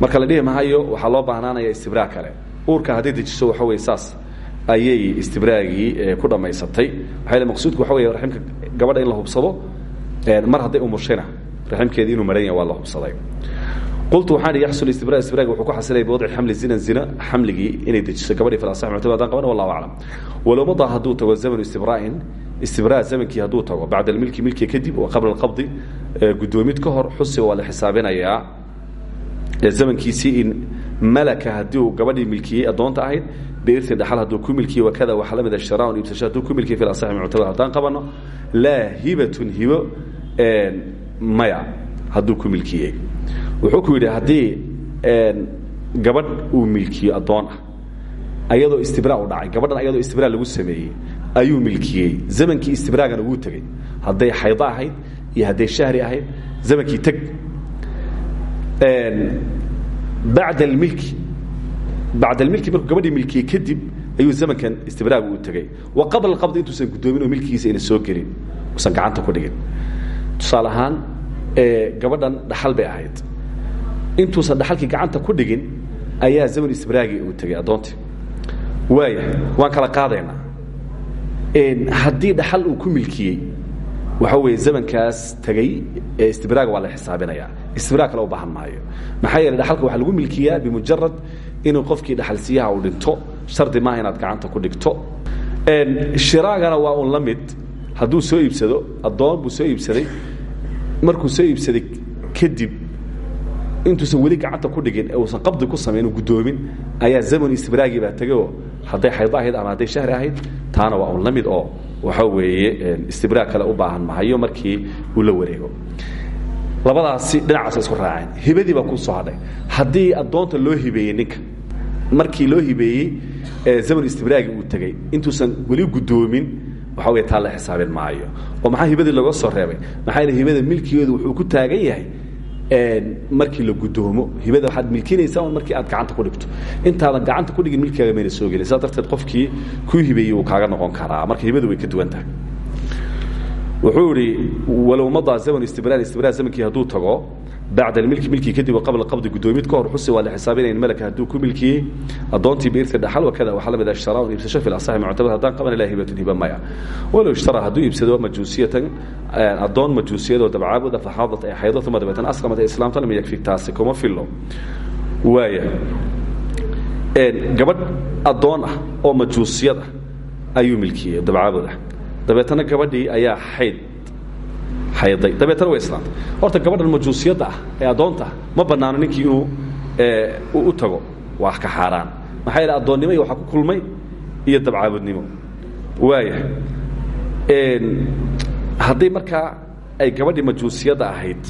Marka la dhihi mahayo waxaa loo baahnaanaya istibraa kale. Uurka hadday dejiso waxa weye ayay istibraagii ku dhammaysatay. Waxaa maqsuudku waxa wey raximka gabadha in la hubsado mar hadday umushayna raximkeedii inuu maran yahay waa la hubsaday. Qultu waxaan ihi yaxsul istibra istibraaga wuxuu ku xasilaya biwadci xamli zinan zina xamligii inay dejiso gabadhii fil asax muctamad haddaan qaban wallahu aclam. Walow madaa hadduu tago zamanu istibraa'in istibraa zamankii hadduu tago bacda almilki milkiga kadib wa qabla alqabdi guddoomid ka hor xusi waa la xisaabinayaa. Zamankiisii in malaka haddii uu gabadhii milkiyey addoonta ahayd biirti dhaxal hadduu ku milkiye wakada waxaa la mid a shiraaun iibsasho hadduu ku milkiye fil asaxi muctamad haddaan qabanno laa hibatun hibo maya hadduu ku milkiyey wuxuu ku yidhi haddii gabadh uu milkiyo addoon ah ayadoo istibraa u dhacay gabadhan ayadoo istibraa lagu sameeyey ayuu milkiyey zamankii istibraagana wuu tegey. Hadday xaydo ahayd iyo hadday shahri ahayd zamankii teg. Bacda almilki bacda almilki markuu gabadhii milkiyey kadib ayuu zamankan istibraagu u tegey. Wa qabla alqabdi intuusan guddoomin oo milkigiisa ayna soo gelin usan gacanta ku dhigin. Tusaale ahaan gabadhan dhaxal bay ahayd. Intuusan dhaxalkii gacanta ku dhigin ayaa zaman istibraagii uu tegey addoontii. Waaya waan kala qaadaynaa. Haddii dhaxal uu ku milkiyey waxa weeye zamankaas tegey ee istibraaga waa la xisaabinayaa istibraag kale u baahan maayo. Maxaa yeeley dhaxalka waxaa lagu milkiyaa bimujarad inuu qofkii dhaxalsiyaha uu dhinto. Shardi maaha inaad gacanta ku dhigto. Shiraagana waa un la mid. Hadduu soo iibsado addoon buu soo iibsaday markuu soo iibsaday kadib intuusan weli gacanta ku dhigin ee uusan qabdi ku samayn u guddoomin ayaa zaman istibraagii baa tegayoo hadday xaydo ahayd ama hadday shahri ahayd taana waa un la mid oo waxa weeye istibraag kale u baahan mahayo markii uu la wareego. Labadaasi dhinacaas isku raaceen. Hibadii baa kuu soo hadhay. Haddii addoonta loo hibeeyey ninka markii loo hibeeyey zaman istibraagi uu tegey intuusan weli guddoomin waxa wey taa la xisaabin maayo. oo maxaa hibadii looga soo reebay? Maxaa yeel hibada milkigeedu wuxuu ku taagan yahay markii la guddoomo hibada waxaad milkinaysaa un markii aad gacanta ku dhigto? Intaadan gacanta ku dhigin milkigaaga mayna soo gelin. Saas darteed qofkii kuu hibeeyey wuu kaaga noqon karaa. Marka hibadu way ka duwan tahay. Wuxuu idhi walow madaa zaman istibraa istibraa zamankii hadduu tago bacda almilki milkii kadib qabla qabdi guddoomid ka hor xusi waa la xisaabinayn malaka hadduu ku milkiyey addoontii biirta dhaxal wakada waxaa la mid ah ishtaraa un iibsasho fil asaxi muctamad haddaan qaban ilaa hibatun hiba maya walow ishtaraa hadduu iibsado majuusiyatan addoon majuusiyadoo dabcaabuda faxaadat ay xaydo uma dabeetan aslamat ay islaamta lam yakfi taasi kuma fillo waaya gabadh addoon ah oo majuusiyad ah ayuu milkiyey dabcaabud ah dabeetana gabadhii ayaa xayd xayday dabeetana way islaamtay horta gabadhan majuusiyadda ah ee addoonta ah ma bannaano ninkii inuu u tago. Waa ka xaaraan maxaa yeele addoonnimo iyo waxaa ku kulmay iyo dabcaabudnimo. Waaya haddii markaa ay gabadhii majuusiyadda ahayd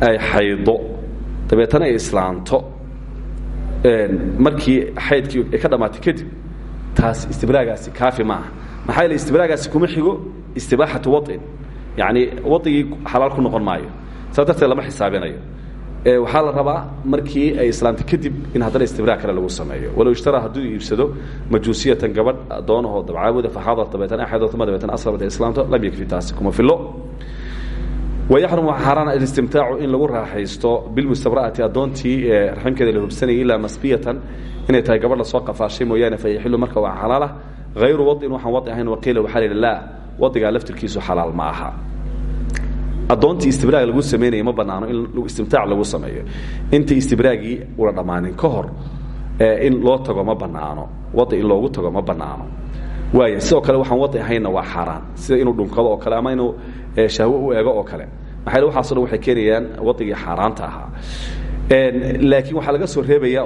ay xaydo dabeetana ay islaamto markii xaydkii ay ka dhammaatay kadib taas istibraagaasi kaafi maaha. Maxaa yeele istibraagaasi kuma xigo istibaaxatu wain yacni wadigii xalaal ku noqon maayo. Saas darteed lama xisaabinayo. Waxaa la rabaa markii ay islaamtay kadib in haddana istibraag kale lagu sameeyo. Walow ishtaraa hadduu iibsado majuusiyatan gabadh addoonahoo dabcaabuda faxaadar dabeetana axadotuma dabeetana aslamata islaamto lam yakfi taasi kuma filo wayaxrum waxaa xaaraan alistimtaacu in lagu raaxaysto bilmustabra'ati addoontii raximkeeda la hubsanayay ilaa masbiyatan inay tahay gabadh la soo qafaashay mooyaane fa yaxilu marka waa xalaalah hayru wadin waxaan wadi ahayn waqiila waxaa la yidhi laa wadigaa laftirkiisu xalaal ma aha. Addoontii istibraag lagu samaynayo ma banaano in istimtaac lagu sameeyo. Intii istibraagii una dhammaanin ka hor in loo tago ma banaano wadi in loogu tago ma banaano waaya sidoo kale waxaan wadi ahaynna waa xaaraan. Sida inuu dhunkado oo kale ama inuu shahwo u eego oo kale. Maxaa yeel waxaaso dhan waxay keenayaan wadigii xaaraanta ahaa. Laakiin waxaa laga soo reebaya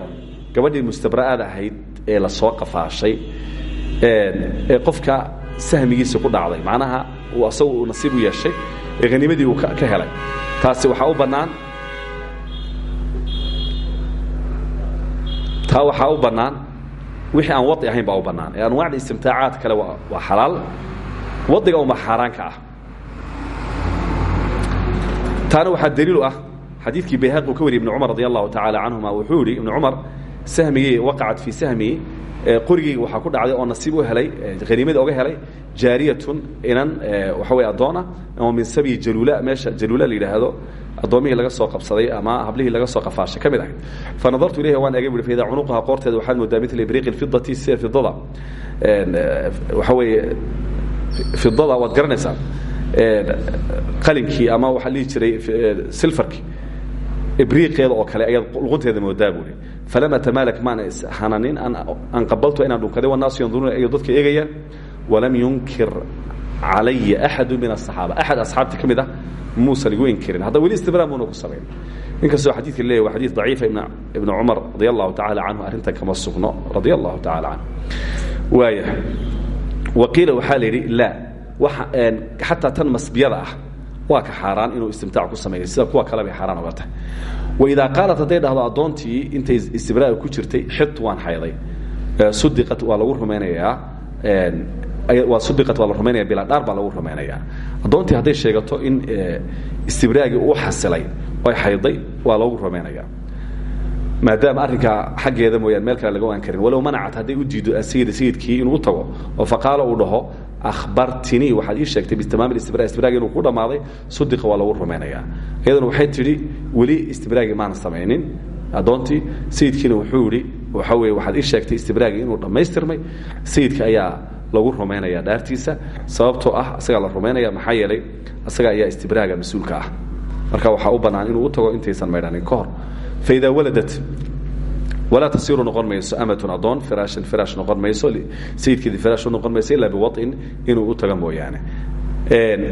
gabadhii mustabra'ada ahayd ee la soo qafaashay. Qofka sahmigiisa ku dhacday. Macnaha uu asagu uu nasiib u yeeshay ee haniimadii uu ka helay. Taasi waxaa u bannaan. Taa waxaa u bannaan. Wixii aan wadi ahayn baa u bannaan. Ee anwaacda istimtaacaad kale waa xalaal. Wadiga uma xaaraanka ah. Taana waxaa daliilu ah xadiidkii bayhaqi uu ka wariyay ibn cumar radi allahu tacaala canhuma wuxuu yidhi ibnu cumar sahmigii waqacat fii sahmii qorigeyga waxaa ku dhacday oo nasiib u helay haniimada oga helay jaariyatun inan waxa wey addoona oo min sabyi jaluula meesha jaluula la yidhaahdo addoomihii laga soo qabsaday ama hablihii laga soo qafaashay ka mid ahayd fa nadartu ilayha waan eegay buhi fa idaa cunuqaha qoorteeda waxaad moodaa mila ibriiqi lfidati sida fidada waxa weeye fidada waad garanaysaa qalinkii ama waxaa dhihi jiray silfarkii ibriiqeeda oo kale ayaad luqunteeda moodaa buuri falam atamaalak maana ishananin an qabaltu inaan dhunkaday wanaasu yanduruuna ay dadka eegayaan walam yunkir calaya axadu min asaxaaba axad asxaabtii ka mid ah muusan igu inkirin. Hadda weli istibraa muuna ku samayn inkastoo xadiidka leeyahy waa xadiid daciifa ibna cumar radi allahu tacala canhu arrintan kama sugno radia allahu tacala canhu waaya waqiila waxaa la yidhi laa xataa tan masbiyada ah waa ka xaaraan inuu istimtaac ku sameeyo sida kuwa kale bay xaaraan oga tahay. Waidaa qaalat hadday dhahdo addoontii intay istibraaga ku jirtay xid waan xayday. Sudiqat waa lagu rumaynayaa waa sudiqat waa la rumaynaya bilaa dhaar baa lagu rumaynayaa addoontii hadday sheegato in istibraagii uu xasilay oy xayday waa lagu rumaynayaa maadaama arrinkaa xaggeeda mooyaan meel kale laga waan karin. Walow manacat hadday u diido asayida sayidkii inuu u tago oo faqaalo uu dhaho akhbartinii waxaad ii sheegtay bitamaam istibra istibraagi inuu ku dhammaaday sudiqa waa lagu rumaynayaa iyaduna waxay tidhi weli istibraagi maana samaynin addoontii sayidkiina wuxuu yidhi waxa weye waxaad ii sheegtay istibraagi inuu dhammaystirmay sayidka ayaa lagu rumaynaya dhaartiisa sababtoo ah isagaa la rumaynaya maxaa yeelay isaga ayaa istibraaga mas'uulka ah marka waxaa u bannaan inuu u tago intaysan maydhanin ka hor faidaa waladat walaa tasiru noqon mayso amatun adoon firaashan firaash noqon mayso sayidkeedii firaash u noqon mayso ilaa biwain inuu u taga mooyaane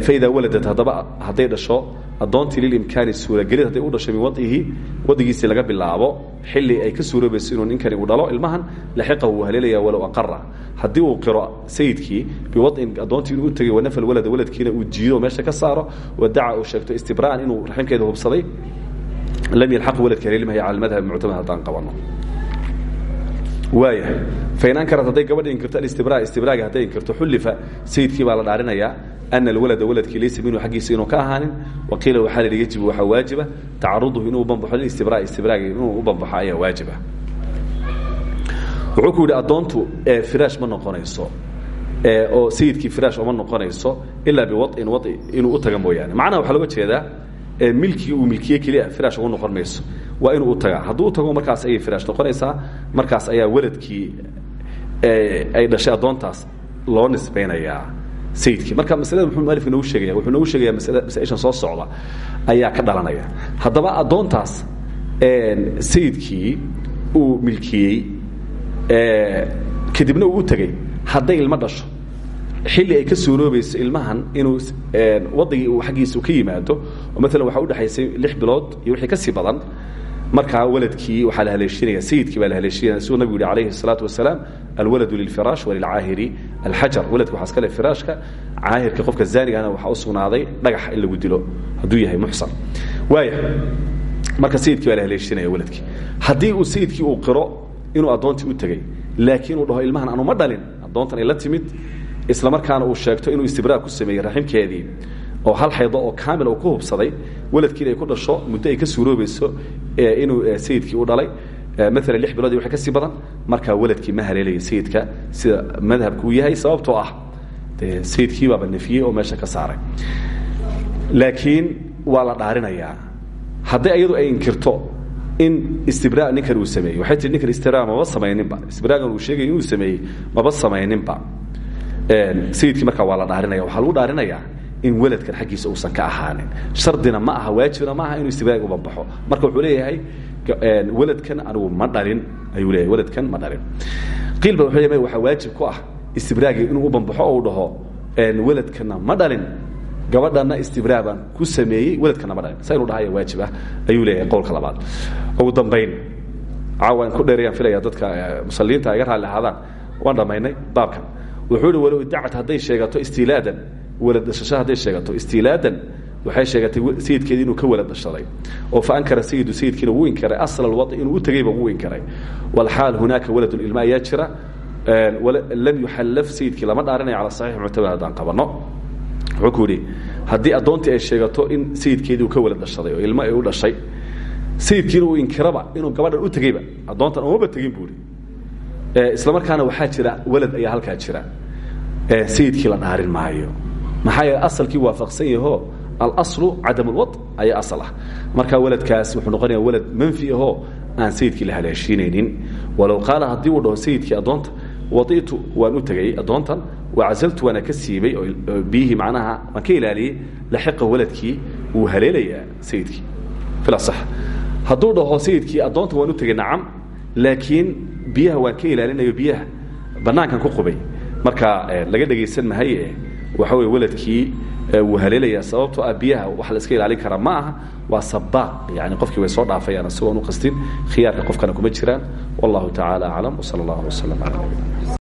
faidaa waladat haddaba hadday dhasho addoontii lilimkaani suuragelid hadday u dhasho min waihi wadigiisii laga bilaabo xilli ay ka suuroobayso inuu ninkani uu dhalo ilmahan laxiqahu wuu haleelaya walow aqara haddii uu qiro sayidkii biwain addoontii inuu u tegay wanafal walada waladkiina uu jiido meesha ka saaro wadaca uu sheegto istibra'an inuu raximkeeda hubsaday lam yalxaqu waladka haleelmahaya cala almadhab muctamad haddaan qabano waaya fain ankarat hadday gabadha inkirto alistibra istibraaga hadday inkirto xullifa sayidkii baa la dhaarinayaa ana alwalada waladkii laysa minhu xaggiisa inuu ka ahaanin waqiila waxaa la yajibu waxaa waajiba tacaruduhu inuu u banbaxo lilistibra istibraaga inuu u banbaxo ayaa waajiba wuxuu ku yidhi addoontu firaash ma noqonayso oo sayidkii firaash oma noqonayso ilaa biwain wai inuu u taga mooyaane macnaha waxaa looga jeedaa milkii uu milkiye keliya firaash ugu noqon mayso. Waa inuu tagaa. Hadduu tago markaas ayay firaash noqonaysaa. Markaas ayaa waladkii ay dhashay addoontaas loo nisbaynayaa sayidkii. Marka maslada muxuu mualifka noogu sheegaya wuxuu noogu sheegaya masala masaaishan soo socda ayaa ka dhalanaya. Haddaba addoontaas sayidkii uu milkiyey kadibna uu u tegey hadday ilmo dhasho xilli ay ka suuroobayso ilmahan inuu wadigii uu aggiisa ka yimaado oo maalan waxaa udhexaysay lix bilood iyo wixii ka sii badan markaa waladkii waxaa la haleeshinaya sayidkii baa la haleeshinaya siduu nabigu yihi alayhi الsalaatu wasalaam alwaladu lilfiraash walilcaahiri alxajar. Waladka waxaa iska le firaashka caahirka qofka zaanigana waxaa u sugnaaday dhagax in lagu dilo hadduu yahay muxsan. Waaya marka sayidkii baa la haleeshinaya waladkii. Haddii uu sayidkii uu qiro inuu addoontii u tegey laakiin uu dhaho ilmahan anu ma dhalin addoontan ay la timid isla markaana uu sheegto inuu istibraa ku sameeyey raximkeedii oo hal xaydo oo kaamil uu ku hubsaday waladkiina ay ku dhasho muddo ay ka suuroobayso inuu sayidkii u dhalay maalan lix bilood iyo wixii ka sii badan markaa waladkii ma haleelaya sayidka sida madhabka uu yahay sababtoo ah dee sayidkii baaba nafiyey oo meesha ka saaray. Laakiin waa la dhaarinayaa ayadu ay inkirto in istibraa ninkan uu sameeyey waxay tihi ninkan istibraa maba samayninba istibraagan uu sheegay inuu sameeyey maba samayninba sayidkii markaa waa la dhaarinaya. Waxaa lagu dhaarinayaa in weladkan xaggiisa uusan ka ahaanin. Shardina ma aha waajibna ma aha inuu istibraag u banbaxo marka wuxuu leeyahay weladkan anigu ma dhalin ayuu leeyahay weladkan ma dhalin qiil ba wuxuu waxaa waajib ku ah istibraagi inuu u banbaxo oo u dhaho weladkana ma dhalin. Gabadhana istibraag baan ku sameeyey weladkana ma dhalin. Sa inu dhahaya waajib ah ayuu leeyahay qowlka labaad. Ugu dambayn caawa ku dheerayaan filaya dadka musaliinta iga raalli ahaadaan. Waan dhammaynay baabkan wuxuu walow idacad hadday sheegato istiilaadan walad dhashasho hadday sheegato istiilaadan waxay sheegatay sayidkeedii inuu ka walad dhashaday oo fa ankara sayidu sayidkiina wuu inkaray asla alwadi inuu u tegeyba wuu inkaray walxaal hunaaka waladun ilma ayaa jira lam yuxallaf sayidkii lama dhaarinaya cala saxiix muctamad haddaan qabanno. Wuxuu ku yidhi ay sheegato in sayidkeedii uu ka walad dhashaday oo ilmo ay u dhashay sayidkiina uu inkiraba inuu gabadhan u tegeyba addoontan umaba tegin buu ihi isla markaana waxaa jira walad ayaa halkaa jira. Sayidkii la dhaarin maayo. Maxaa yeele asalkii waafaqsan yaho alaslu cadam lwad ayaa asal ah. Marka waladkaas wuxuu noqonaya walad manfi ahoo aan sayidkii la haleeshiinaynin. Walow qaala haddii uu dhaho sayidkii addoonta waditu waan u tegey addoontan wacazaltu waana ka siibay oo biyihii macnaha waan ka ilaaliyey laxiqa waladkii wuu haleelayaa sayidkii. Ilasax hadduu dhaho sayidkii addoonta waan u tegey nacam laakiin biyaha waan ka ilaalinayo biyaha. Banaankan ku qubay. Marka laga dhegaysan mahaye waxa wey waladkii wuu haleelayaa sababtoo ah biyaha wax la iska ilaalin karaa ma aha waa sabaaq yani qofkii way soo dhaafayaan isagoon u qastin. Khiyaarka qofkana kuma jiraan. Wallahu tacaala aclam wsala allah waslm ala